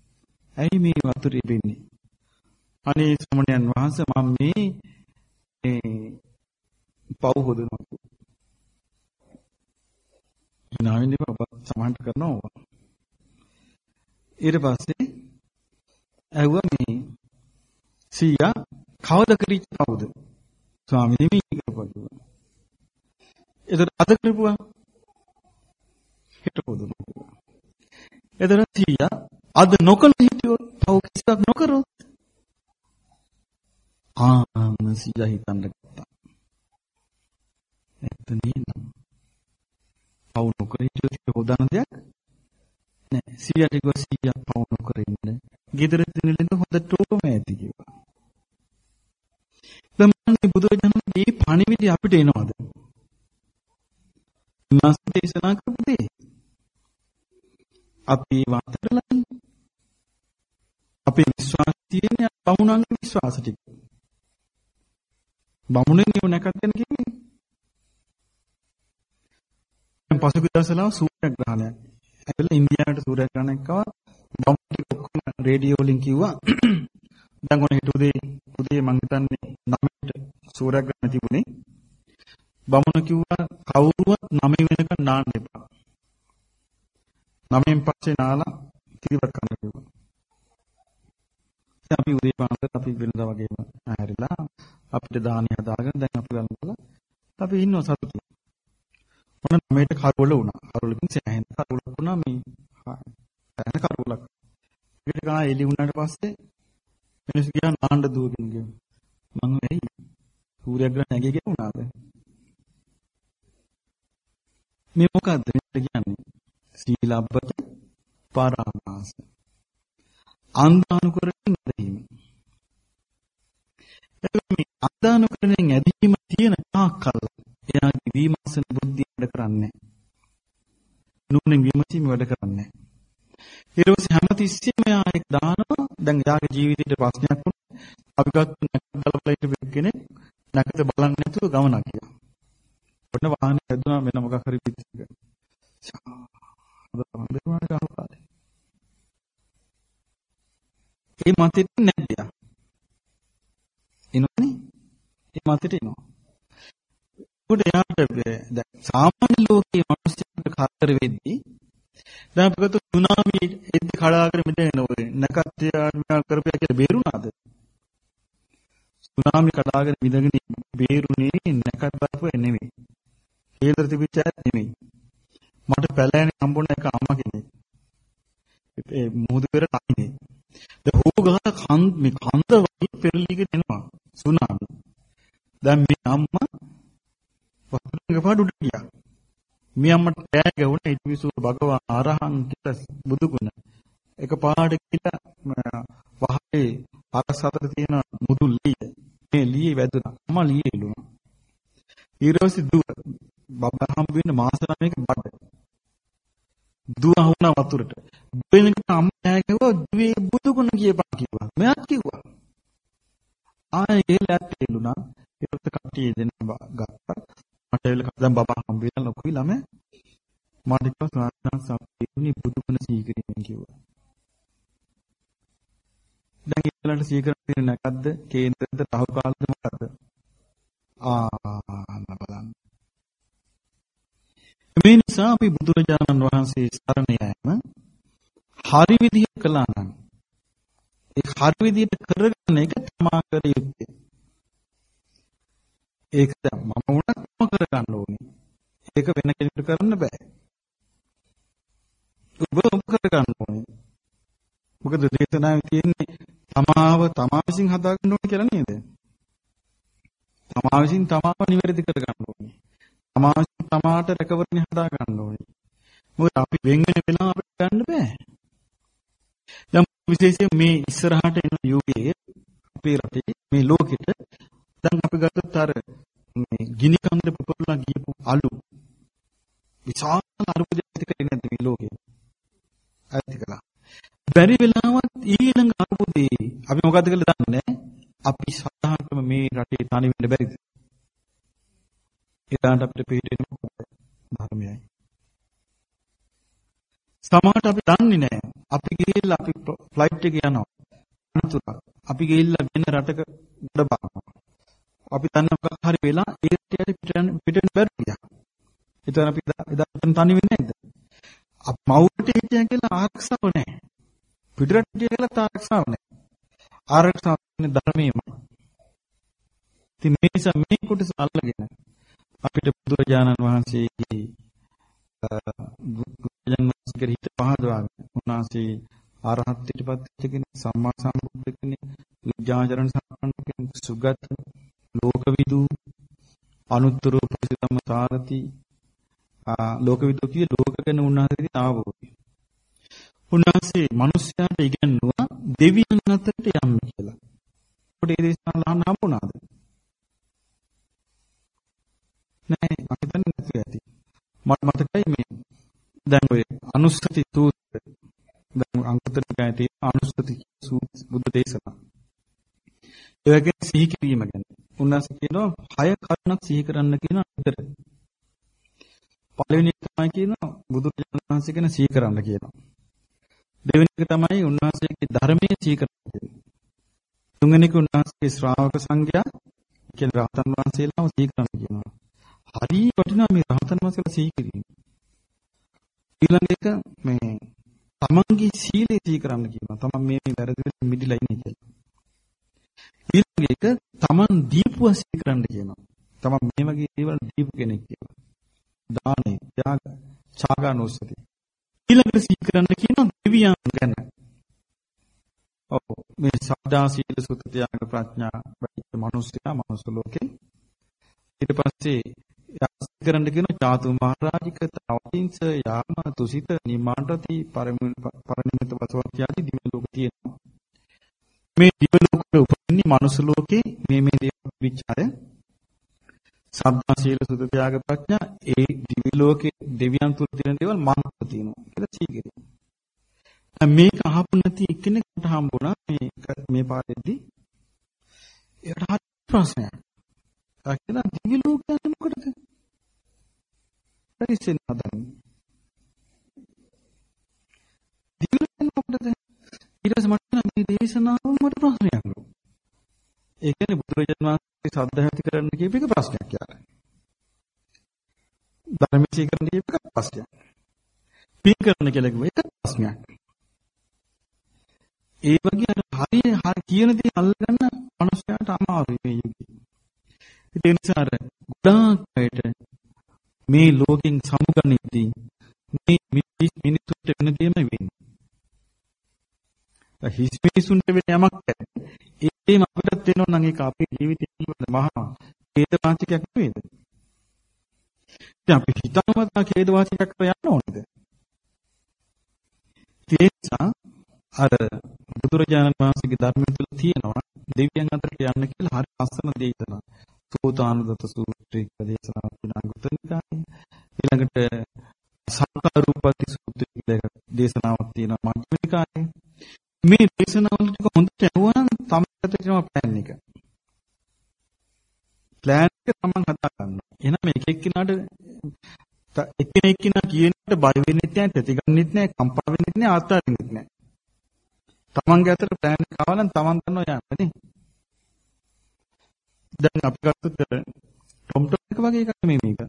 ඇයි මේ වතුරේ එබෙන්නේ? අනේ ශ්‍රමණයන් වහන්සේ මම මේ මේ පව් හොදනවා. නාවින්නේ ඔබ සමාන්ට කරනවා. ඊට පස්සේ ඇහුවා මේ සීයා කවද කරිච්ච කවුද? ස්වාමීනි මේ කරපුවා කිව්වා. එතකොට අද කරපුවා හෙට පොදුනවා. එතකොට සීයා අද නොකල හිටියොත් තව කිසිවක් නොකරොත් ආන සීයා හිතන්න ගත්තා. එතනින් පවු නොකර හිටියොත් හොදන දෙයක් නෑ. 100ට ගිය 100ක් පවු නොකර ඉන්න. ගෙදර දිනෙලෙන්ද හොඳටම ඇති කිව්වා. දැන් බුදුරජාණන් මේ පණිවිඩය අපිට එනවද? මාස දේශනා කරපු දේ. අපි වාතරලන්නේ. අපේ විශ්වාසය තියෙන බමුණන්ගේ විශ්වාස ටික. බමුණෙන් ඒව නැකත් වෙන කිව්වේ. දැන් පසුගිය දවසලා සූර්යග්‍රහණයක්. ඇවිල්ලා ඉන්දියාවට සූර්යග්‍රහණයක් ආවා. බමුණු ටික ඔක්කොම රේඩියෝ වලින් කිව්වා දැන් ඔන්න හිට උදේ උදේ මං හිතන්නේ 9ට සූර්යග්‍රහණ තිබුණේ. බමුණ කිව්වා කවුරුවත් 9 වෙනකන් නාන්න එපා. 9න් පස්සේ නාලා කිරිවක් කන්න කිව්වා. දැන් අපි උදේ පාන්දර අපි වෙනදා වගේම ඇහැරිලා අපිට දානි හදාගෙන දැන් අපි ගන්නකොලා අපි ඉන්නවා සතුටින්. මොන 9ට කරවල වුණා. කරවලකින් සෑහෙන කරවලක් වුණා මේ සෑහෙන කරවලක්. ඊට ගාන එළි වුණාට පස්සේ මිනිස්සු ගියා නාන්න දුවගෙන ගියා. මං ඇයි සූර්යග්‍රහණ නැගී ගියා වුණාද? මේ මොකද්ද මෙතන කියන්නේ? සීලබ්බත පරාමාස. අන්දානුකරණයෙන් ඇදීම. එතකොට මේ අන්දානුකරණයෙන් ඇදීම තියෙන තාක්කල් එයාගේ විමර්ශන බුද්ධිය වැඩ කරන්නේ නැහැ. නුවණින් විමසීම වැඩ කරන්නේ නැහැ. ඊට පස්සේ හැමතිස්සෙම එයා එක් දානවා. දැන් එයාගේ ජීවිතේට ප්‍රශ්නයක් වුණා. අපි ගත්ත නැකත් බලපලා හිටපු කෙනෙක් නැකත බලන්නේ නැතුව ගමනක් ගියා. ඔන්න වාහනේ ඇදුනා වෙන මොකක් හරි පිටිසක. හොඳට ගහපාරේ. ඒ මතෙත් නැද්ද? එනවනේ. ඒ මතෙට එනවා. උඩ එයාට දැන් සාමාන්‍ය ලෝකයේ මිනිස්සුන්ට කරදර වෙද්දී දැන් අපිට සුනාමි එද්දි කඩාගෙන මිදගෙන ඔය නැකත් යාත්‍රා කරපියා කියලා බේරුණාද? සුනාමි කඩාගෙන මිදගෙන බේරුනේ නැකත් බලපුවා නෙමෙයි. හේතර තිබිච්ච අය නෙමෙයි. මට පැලෑනේ හම්බුන එක අම්මා කෙනෙක්. ඒ මුහුදු පෙර තනිනේ. දැන් හොග කන් මේ කන්ද වගේ පෙරලිගෙන එනවා සුනාමි. දැන් මේ අම්මා වතුරේ පාඩු උඩ ගියා. මේ අම්මට කෑ ගැහුණා ඉතිවිසු භගවා අරහං කියලා බුදු ගුණ. එක පාඩ කියලා වහේ අරස් අතර තියෙන මුදුල් ලී. මේ ලී වැදුනා. අම්මා ලී එළුණා. ඊරෝසි දුව බබා හම්බ වෙන්න මාස 9ක බඩ. දුව වුණා වතුරට. දුවෙනකට අම්මා කෑ ගැහුවා දුවේ බුදු ගුණ කියපන් කිව්වා. මෙයාත් කිව්වා. ආයේ ඒලත් එළුණා. ඊට කට්ටිය දෙන්න ගත්තා. මට ඇවිල්ලා දැන් බබා හම්බ වෙලා ලොකුයි ළමයා. මට කිව්වා ස්වාමීන් වහන්සේ බුදුගුණ සීකරෙන් කිව්වා. දැන් ඊළඟට සීකරන්නේ නැකද්ද? කේන්ද්‍රද රහු කාලද මොකද්ද? ආ බලන්න. මේ නිසා අපි බුදුරජාණන් වහන්සේ සරණ යෑම හරි විදිහට කළා නම් ඒ හරි විදිහට කරගන්න එක තමා කර යුත්තේ. ඒක මම වුණත් මම කරගන්න ඕනේ. ඒක වෙන කෙනෙකුට කරන්න බෑ. ඔබ ඔබ කරගන්න ඕනේ. මොකද දේශනාවේ තියෙන්නේ තමාව තමා විසින් හදාගන්න ඕනේ කියලා නේද? තමා විසින් තමාව නිවැරදි කරගන්න ඕනේ. තමා විසින් තමාට රැකවරණය හදාගන්න ඕනේ. මොකද අපි වෙන වෙන වෙලාව අපිට ගන්න බෑ. දැන් විශේෂයෙන් මේ ඉස්සරහට එන යුගයේ අපේ රටේ මේ ලෝකෙට දැන් අපි ගත්තොත් අර මේ ගිනි කන්ද පුපුරලා ගියපු අලු විශාල අරුපදයක් ඇති නැද්ද මේ ලෝකේ ඇති කළා බැරි වෙලාවත් ඊළඟ අරුපදේ අපි මොකද්ද කියලා දන්නේ අපි සාධාරණම මේ රටේ තනි වෙන්න බැරිද ඊළඟට අපිට පිළිදෙන්න මොකද ධර්මයයි සමහරට අපි දන්නේ නැහැ අපි ගිහිල්ලා අපි ෆ්ලයිට් එකේ යනවා අනතුරක් අපි ගිහිල්ලා වෙන රටක ගොඩ බානවා අපි දන්න මොකක් හරි වෙලා ඒ ටියට පිටෙන් පිටෙන් බැරි ගියා. ඒතර අපි එදා තනි වෙන්නේ නැද්ද? අප මවුට හිටියා කියලා ආරක්ෂාව නැහැ. පිටරට හිටියා කියලා ආරක්ෂාව නැහැ. ආරක්ෂාව කියන්නේ ධර්මයේම. ඉතින් මේ නිසා මේ කොටස අල්ලගෙන අපිට බුදුරජාණන් වහන්සේගේ බුදුරජාණන් වහන්සේගේ හිත පහදවාගෙන උන්වහන්සේ ආරහත්ත්වයට පත් වෙච්ච කෙනෙක් සම්මා සම්බුද්ධ කෙනෙක් විඥාචරණ සම්පන්න කෙනෙක් සුගත ලෝකවිදු අනුත්තර පුරිසතම සාරති ලෝකවිදු කියේ ලෝක ගැන උන්වහන්සේගේ අවබෝධය. උන්වහන්සේ මිනිස්යාට ඉගැන්නුවා දෙවියන් අතරට යන්න කියලා. ඔබට ඒ දේශනාව අහන්න හම්බුණාද? නෑ මම හිතන්නේ නැති ඇති. මට මතකයි මේ දැන් ඔය අනුස්සති සූත්‍ර දැන් අංගුත්තර නිකායේ අනුස්සති සූත්‍ර බුද්ධ දේශනා. ඒ වගේ සිහි කිරීම ගැන. උන්වහන්සේ කියනවා හය කරුණක් සිහි කරන්න කියන විතර. පළවෙනි එක තමයි කියනවා බුදුරජාණන් වහන්සේ ගැන සිහි කරන්න කියනවා. දෙවෙනි එක තමයි උන්වහන්සේගේ ධර්මයේ සිහි කරන්න කියනවා. තුන්වෙනි එක උන්වහන්සේගේ ශ්‍රාවක සංඝයා කියන රහතන් වහන්සේලාම සිහි කරන්න කියනවා. හරි වටිනා මේ රහතන් වහන්සේලා සිහි කිරීම. ඊළඟ එක මේ තමන්ගේ සීලය සිහි කරන්න කියනවා. තමන් මේ මේ වැරදි මිදිලා ඉන්නේ කියලා. ඊළඟ එක තමන් දීපුව සිහි කරන්න කියනවා. තමන් මේ වගේ දේවල් දීපු කෙනෙක් කියලා. දානේ, ත්‍යාග, ඡාගානුස්සති. ඊළඟට සිහි කරන්න කියනවා දෙවියන් ගැන. ඔව් මේ සද්ධා සීල සුත ත්‍යාග ප්‍රඥා වැඩිච්ච මිනිස්සයා මනුස්ස ලෝකේ ඊට පස්සේ කරන්න කියන චාතු මහරජික තවතින්ස යාම තුසිත නිමාණ්ඩති පරිණිමිත වසවක් යටි දිව්‍ය ලෝක තියෙනවා මේ දිව්‍ය ලෝකවල උපදින්නේ මනුස්ස ලෝකේ මේ මේ දේවල් විචාය සබ්බා සීල සුත ත්‍යාග ප්‍රඥා ඒ දිව්‍ය ලෝකේ දෙවියන් තුල තියෙන දේවල් මම තියෙනවා කියලා සීගිරි මේක අහපු නැති එක්කෙනෙක්ට හම්බුණා මේ මේ පාරේදී ඒකට හරි ප්‍රශ්නයක්. අකින දිව්‍ය ලෝකයන් මොකටද? පරිසෙන් හදන්නේ. දිව්‍ය ලෝකයන් මොකටද? ඊට පස්සේ මට මේ දේශනාව මට ප්‍රශ්නයක් නෝ. ඒ කියන්නේ බුදුරජාණන් වහන්සේ සද්ධා ඇති කරන්න කියප එක ප්‍රශ්නයක් යාර. ධර්මයේ කරන්න කියප එක ප්‍රශ්නයක්. පින් කරන්න කියලා කිව්ව එක ප්‍රශ්නයක්. ඒ වගේ අර හරිය හරි කියන දේ අල්ලගන්න මනුස්සයාට අමාරුයි මේ යුගයේ. ඒ නිසා අර ගොඩාක් අයට මේ ලෝකෙන් සමුගන්නෙද්දී මේ මිනිස්සුන්ට වෙන දෙයම වෙන්නේ. හිස් මිනිසුන්ට වෙන යමක් නැහැ. ඒකේම අපිටත් වෙනවා නම් ඒක අපේ ජීවිතේ වල මහා ඛේදවාචකයක් නෙවෙයිද? ඉතින් අපි හිතනවා ඛේදවාචකයක් කරලා යන්න ඕනේද? ඒ නිසා අර බුදුරජාණන් වහන්සේගේ ධර්මය තුළ තියෙනවා දෙවියන් අතරට යන්න කියලා හරි ලස්සන දේශනා. සෝතානුදත සූත්‍රය කියලා දේශනාවක් තියෙනවා අඟුතනිකායේ. ඊළඟට සංකාරූපති සූත්‍රය කියලා දේශනාවක් තියෙනවා මජ්ක්‍ධිමනිකායේ. මේ දේශනාවල ටික හොඳට ඇහුවා නම් තමයි තියෙනවා ප්ලෑන් එක. ප්ලෑන් එක තමන් හදා ගන්නවා. එහෙනම් එක එක්කිනාට එක්කෙනෙක් එක්කිනා කියනකට බය වෙන්නේ නැහැ, තැතිගන්නෙත් නැහැ, කම්පා වෙන්නෙත් නැහැ, ආත්තාරින්නෙත් නැහැ. තමන්ගේ අතට ප්ලෑන් එක ආවනම් තමන් දන්නවා යන්නේ නේ. දැන් අපි ගත්තොත් ටොම් ටොම් එක වගේ එකක් නෙමෙයි මේක.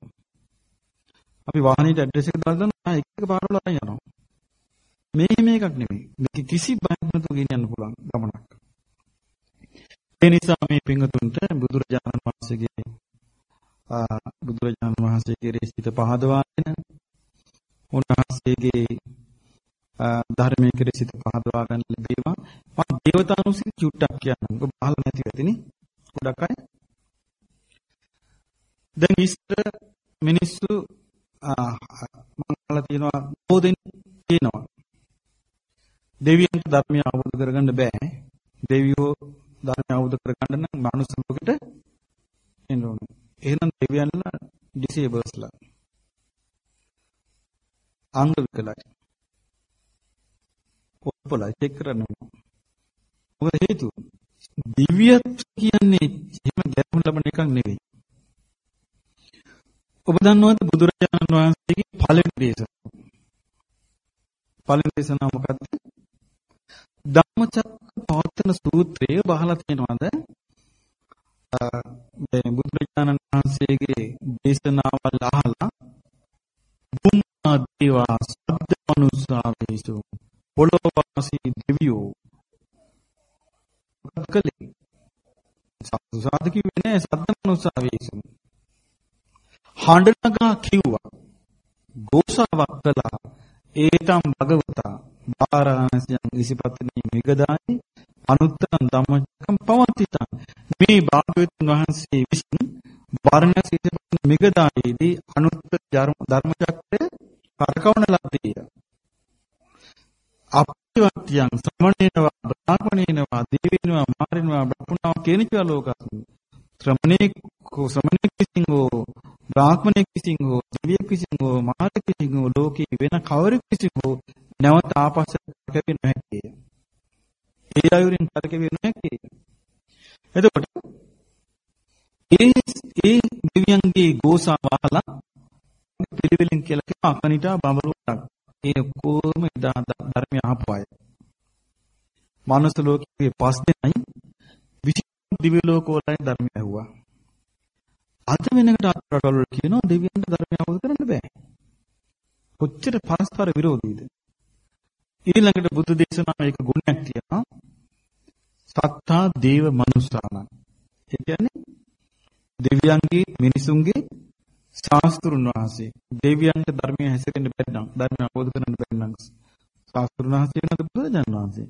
අපි වාහනේට ඇඩ්‍රස් එක දාලා දානවා එක එක පාරවල අරන් යනවා. මේ මේකක් නෙමෙයි. මේක කිසි බයක් නැතුව ගෙනියන්න පුළුවන් ගමනක්. ඒ නිසා මේ පින්වතුන්ට බුදුරජාණන් වහන්සේගේ බුදුරජාණන් වහන්සේගේ රේසිත පහදවාගෙන උන්වහන්සේගේ ධර්මයේ කෙරෙහි සිත පහදවා ගන්න ලැබේවා. මම දේවතානුසිත චුට්ටක් කියන්නම්. ඔබ අහලා නැති වෙතිනේ. ගොඩක් අය. දැන් ඉස්සර මිනිස්සු මම අහලා තියෙනවා බෝධෙන් කියනවා. දෙවියන්ට ධර්මය අවබෝධ කරගන්න බෑ. දෙවියෝ ධර්මය අවබෝධ කරගන්න නම් මනුස්ස ලෝකෙට එන්න ඕනේ. එහෙනම් දෙවියන්ලා ඩිසේබල්ස්ලා අංග විකලයි. ඔප්පලා චෙක් කරන්න ඕන. මොකද හේතුව? දිව්‍යත් කියන්නේ එහෙම ගැටුම් ලබන එකක් නෙවෙයි. ඔබ දන්නවද බුදුරජාණන් වහන්සේගේ පළවෙනි දේශනාව? පළවෙනි දේශනාව මොකක්ද? ධම්මචක්ක පවත්තන සූත්‍රය බහලා තියෙනවද? මේ බුදුරජාණන් වහන්සේගේ දේශනාවල් අහලා බුම්මා දේවා සද්ද මනුස්සාවේසු පොළොවාසී දෙවියෝ කලේ සාදු කිව්වේ නෑ සද්දමනුස්සාවේසු හඬනගා කිව්වා ගෝසාවක් කළා ඒතම් භගවතා බාරාණසියන් ඉසිපතනී මිගදායි අනුත්තරං ධම්මචක්කම් පවතිතං මේ භාග්‍යවතුන් වහන්සේ විසින් වර්ණ සිසිපත් මිගදායේදී අනුත්තර ධර්ම චක්‍රය කරකවන ලද්දේ. අප්‍රතිවත්‍යං සමණේනවා බ්‍රාහ්මණේනවා දේවිනවා මාරිනවා බ්‍රහ්මනවා කේනිච ලෝකස්මි. ශ්‍රමණේ ශ්‍රමණේ කිසිං හෝ බ්‍රාහ්මණේ කිසිං හෝ දිව්‍ය කිසිං හෝ මාර කිසිං හෝ ලෝකේ වෙන කවරෙක් කිසිං හෝ නැවත ආපස්සට කැපෙන්නේ නැහැ. ඒ අයුරින් කරකෙන්නේ නැහැ. එතකොට ඒ ඒ දෙවියන්ගේ ගෝසා වහලා පිළිවෙලින් කියලා කියන අකනිටා බඹලුවක්. ඒ ඔක්කොම එදා ධර්මය අහපු අය. මානස ලෝකයේ පස් දෙනයි විශේෂ දිව්‍ය ලෝකවලයි ධර්මය ඇහුවා. අද වෙනකට අත්රටවල කියනවා දෙවියන්ට ධර්මය අවබෝධ කරන්න බෑ. කොච්චර පරස්පර විරෝධීද? ඊළඟට බුදු දේශනාවේ එක ගුණයක් තියෙනවා. සත්තා දේව මනුස්සානං. ඒ කියන්නේ දෙවියන්ගේ මිනිසුන්ගේ ශාස්ත්‍රුන් වහන්සේ දෙවියන්ට ධර්මය හැසිරෙන්න බැරි නම් ධර්මය අවබෝධ කරගන්න බැරි නම් ශාස්ත්‍රුන් වහන්සේ වෙනද බුදුරජාණන් වහන්සේ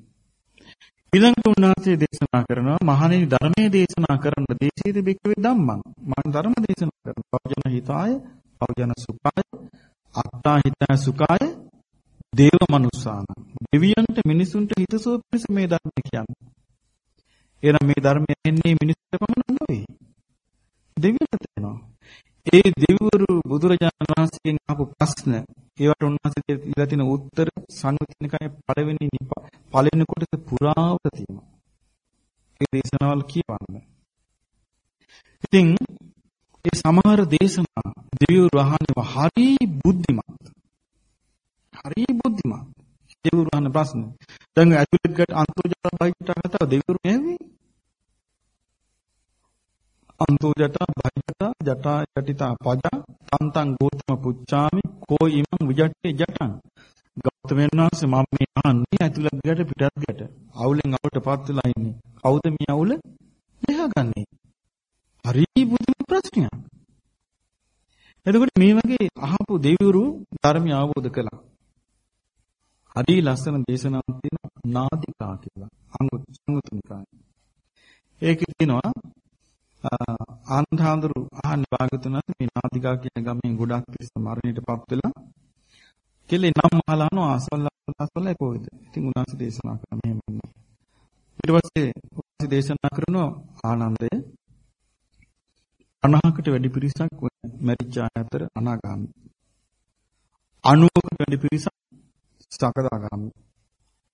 ඊළඟට උන්වහන්සේ දේශනා කරනවා මහණෙනි ධර්මයේ දේශනා කරන දේශීත බික්කවේ ධම්මං. මම ධර්ම දේශනා කරනවා. පවජන හිතාය පවජන සුඛාය අත්තා හිතාය සුඛාය දේව මනුස්සාන. දෙවියන්ට මිනිසුන්ට හිතසුව පිණිස මේ ධර්ම කියන්නේ. එහෙනම් මේ ධර්මය එන්නේ මිනිස්සුන්ට පමණ නෙවෙයි. දෙවියන්ට තේනවා. ඒ දෙවිවරු බුදුරජාණන් වහන්සේගෙන් අහපු ප්‍රශ්න ඒවට උන්වහන්සේ දීලා තියෙන උත්තර සංයුතිනිකයේ පළවෙනි පළවෙනි කොටස පුරාවට තියෙනවා. ඒ දේශනාවල් කියවන්න. ඉතින් ඒ සමහර දේශනා දෙවිවරු අහන්නේ හරි බුද්ධිමත්. හරි බුද්ධිමත්. දෙවිවරු අහන ප්‍රශ්න. දැන් ඇතුළට අන්තර්ජාල බයිට කතාව දෙවිවරු නෙවෙයි. අන්තෝ ජටා භජ්ජතා ජටා යටිතා පජා තන්තං ගෝතම පුච්චාමි කෝ ඉමං විජට්ටේ ජටං. ගෞතමයන් වහන්සේ මම මේ අහන්නේ ඇතුළත් ගැට පිටත් ගැට අවුලෙන් අවුලටපත් වෙලා ඉන්නේ. කවුද මේ අවුල? ලියාගන්නේ. හරි බුදුම ප්‍රශ්නයක්. එතකොට මේ වගේ අහපු දෙවිවරු ධර්මය අවබෝධ කළා. හරි ලස්සන දේශනාවක් තියෙනවා. නාදිකා කියලා. අංගුත් සංගුතුනිකාය ඒකේ තියෙනවා ආන්ධාඳුරු අහන්න භාගතුනත් මේ නාතිකා කියන ගමෙන් ගොඩක් පිරිස මරණයටපත් වෙලා කෙලේ නම් අහලානෝ ආසවල් ආසවල් කොහෙද? ඉතින් උන්වහන්සේ දේශනා කරා මෙහෙම ඉන්නේ. ඊට පස්සේ උන්වහන්සේ දේශනා කරනවා ආනන්දය 50කට වැඩි පිරිසක් මරිච්ච අතර අනාගාමි. 90කට වැඩි පිරිසක් සකදාගාමි.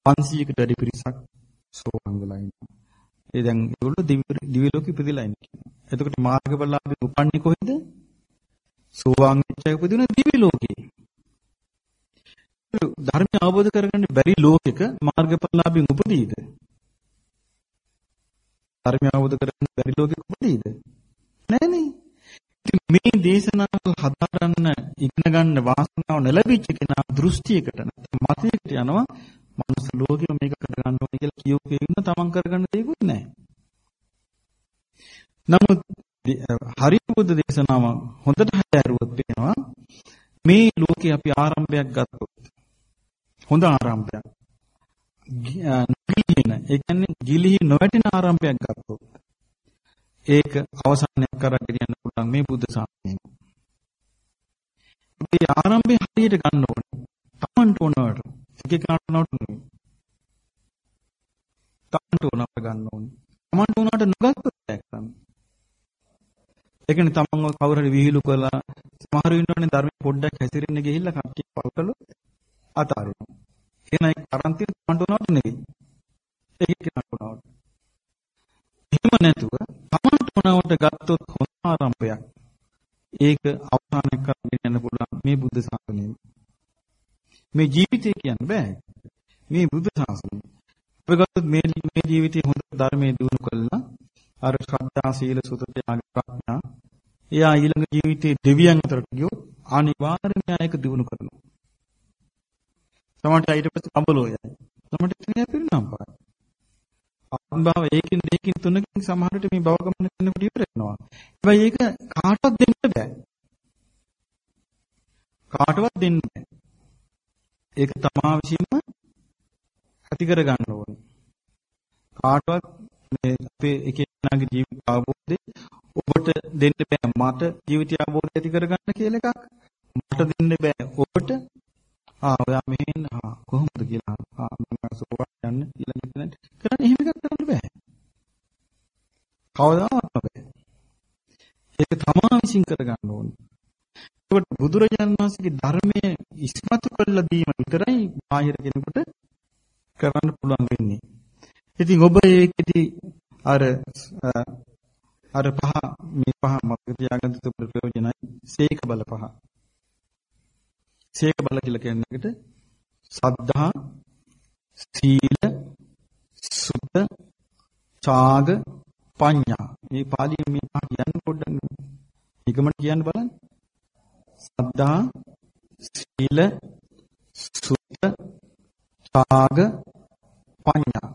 500කට වැඩි පිරිසක් සෝවාන් වෙලා ඉන්නවා. ඒ දැන් ඒගොල්ලෝ දිව්‍ය ලෝකෙ ඉපදිලා ඉන්නේ කියනවා. එතකොට මාර්ගඵලලාභී උපන්නේ කොහෙද? සෝවාන් වෙච්ච අය උපදින දිව්‍ය ලෝකේ. ධර්මය අවබෝධ කරගන්න බැරි ලෝකෙක මාර්ගඵලලාභී උපදීද? ධර්මය අවබෝධ කරගන්න බැරි ලෝකෙක උපදීද? නෑනේ. ඉතින් මේ දේශනාවල් හදාරන්න ඉගෙන ගන්න වාසනාව නැලවිච්ච කෙනා දෘෂ්ටියකට නැත්නම් මතයකට යනවා මනුස්ස ලෝකෙම මේක කරගන්න ඕනේ කියලා කියෝකේ ඉන්න තමන් කරගන්න දෙයක්වත් නැහැ. නමුත් හරි බුද්ධ දේශනාව හොඳට හැදෑරුවොත් වෙනවා මේ ලෝකේ අපි ආරම්භයක් ගත්තොත් හොඳ ආරම්භයක් ගිලින ඒ කියන්නේ ගිලිහි නොවැටෙන ආරම්භයක් ගත්තොත් ඒක අවසානයක් කරගෙන යන්න පුළුවන් මේ බුද්ධ ශාසනය. මේ ආරම්භය හරියට ගන්න ඕනේ. තමන්ට ඕනවට එක කෙනාට නෙවෙයි. තමන්ට උනට ගන්න ඕනේ. තමන්ට උනාට නොගත්තොත් දැක්කම. ඒකනේ තමන්ව කවුරු හරි විහිළු කළා සමහර ඉන්නවනේ ධර්ම පොඩ්ඩක් හැසිරෙන්න ගිහිල්ලා කට්ටිය පල් කළොත් අතාරිනවා. එහෙනම් ඒක තරන්තිය තමන්ට උනාට නෙවෙයි. ඒක කෙනාට උනාට. එහෙම නැතුව තමන්ට උනවට ගත්තොත් හොඳ ආරම්භයක්. ඒක අවසානයක් කරගෙන යන්න පුළුවන් මේ බුද්ධ ශාසනයේ. මේ ජීවිතය කියන්න බෑ. මේ බුද්ධ ශාසනය. අපි ගත්තොත් මේ මේ ජීවිතේ හොඳ ධර්මයේ දිනු කළා. අර ශ්‍රද්ධා සීල සුත ත්‍යාග ප්‍රඥා. එයා ඊළඟ ජීවිතේ දෙවියන් අතරට ගියොත් අනිවාර්යයෙන්ම ඒක දිනු කරනවා. සමහරට ඊට පස්සේ කඹලෝ යයි. සමහරට ඉතින් පිරිනම් පායි. ආත්මභාව ඒකින් දෙකකින් තුනකින් සමහරට මේ භව ගමන කරනකොට ඉවර වෙනවා. හැබැයි ඒක කාටවත් දෙන්න බෑ. කාටවත් දෙන්න බෑ. ඒක තමා විසින්ම ඇති කර ගන්න ඕනේ. කාටවත් මේ අපේ එක කෙනාගේ ජීවිත අවබෝධය ඔබට දෙන්න බෑ. මට ජීවිත අවබෝධය ඇති කරගන්න කියලා එකක් මට දෙන්න බෑ. ඔබට? ආ ඔයා මෙහෙන් ආ කොහොමද කියලා. ආ මම සෝවා යන්න කියලා හිතන්නේ කරන්නේ එහෙම එකක් කරන්න බෑ. කවදාවත් බෑ ඒක තමා විසින් කරගන්න ඕනේ. ඒකට බුදුරජාණන් වහන්සේගේ ධර්මයේ ඉස්මතු කළ දීම විතරයි බාහිර කෙනෙකුට කරන්න පුළුවන් වෙන්නේ. ඉතින් ඔබ ඒකෙදි අර අර පහ මේ පහ මතක තියාගන්න තිබුණ ප්‍රයෝජනයි සීක බල පහ. සීක බල කියලා කියන්නේ එකට සද්ධා සීල සුත ඡාග පඤ්ඤා මේ පාලියේ මේ පහ කියන්න පොඩ්ඩක් නිකමට කියන්න බලන්න සද්ධා සීල සුත ඡාග පඤ්ඤා.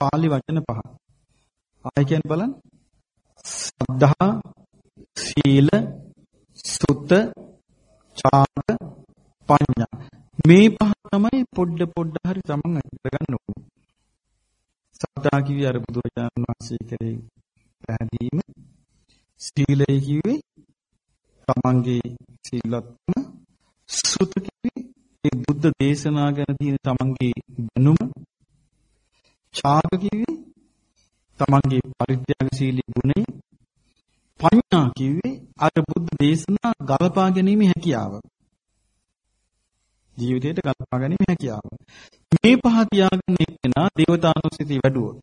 පාලි වචන පහ. ආයි කියන්න බලන්න. සද්ධා සීල සුත ඡාග පඤ්ඤා. මේ පහ තමයි පොඩ පොඩ හරි තමන් අයිති කරගන්න ඕනේ. සද්ධා කිව්වේ අර බුදුරජාණන් වහන්සේ කරේ පැහැදීම. සීලය කිව්වේ තමන්ගේ සීලත්ම සුත කිව්වේ ඒ බුද්ධ දේශනා ගැන තියෙන තමන්ගේ දැනුම ඡාග කිව්වේ තමන්ගේ පරිත්‍යාගශීලී ගුණය පඤ්ඤා කිව්වේ අර බුද්ධ දේශනා ගලපා ගැනීම හැකියාව. ජීවිතයට ගලපා ගැනීම හැකියාව. මේ පහ තියාගන්න එක්කෙනා දේවතානුස්සතිය වැඩුවොත්.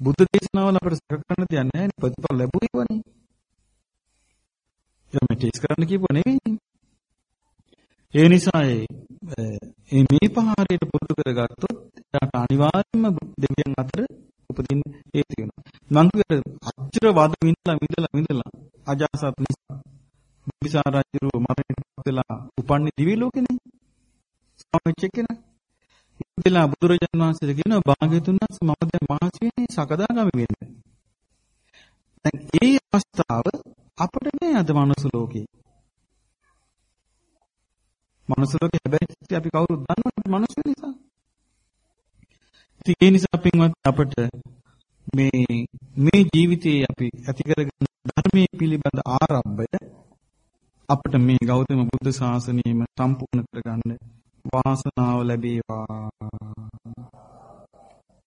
බුද්ධ දේශනාවල අපිට සැක කරන්න දෙයක් නැහැ නේ. ප්‍රතිඵල ලැබුවේවනේ. එයා ටෙස්ට් කරන්න කියපුවා නෙවෙයි. ඒ නිසා ඒ මේ පහරයට පුරුදු කරගත්තොත් එයාට අනිවාර්යයෙන්ම දෙවියන් අතර උපදින්න හේතු වෙනවා. මං කිව්වට අච්චර වද විඳලා විඳලා විඳලා අජාසත් නිසා බිම්බිසාර රජුව මරණයට වෙලා උපන්නේ දිවි ලෝකෙනේ. ස්වාමීච්ච කෙනා. ඉතින්ලා බුදුරජාණන් වහන්සේ කියනවා භාග්‍යතුන් වහන්සේ මම දැන් මහසි වෙන්නේ සකදාගාමි වෙන්න. දැන් ඒ අවස්ථාව අපිට නෑ අද මනුස්ස ලෝකේ. මනුස්ස ලෝකේ හැබැයි අපි කවුරුත් දන්නවනේ මනුස්ස නිසා. ඉතින් ඒ නිසා පින්වත් අපිට මේ මේ ජීවිතයේ අපි ඇති කරගන්න ධර්මයේ පිළිබඳ ආරම්භය අපිට මේ ගෞතම බුද්ධ ශාසනයම සම්පූර්ණ කරගන්න වාසනාව ලැබේවා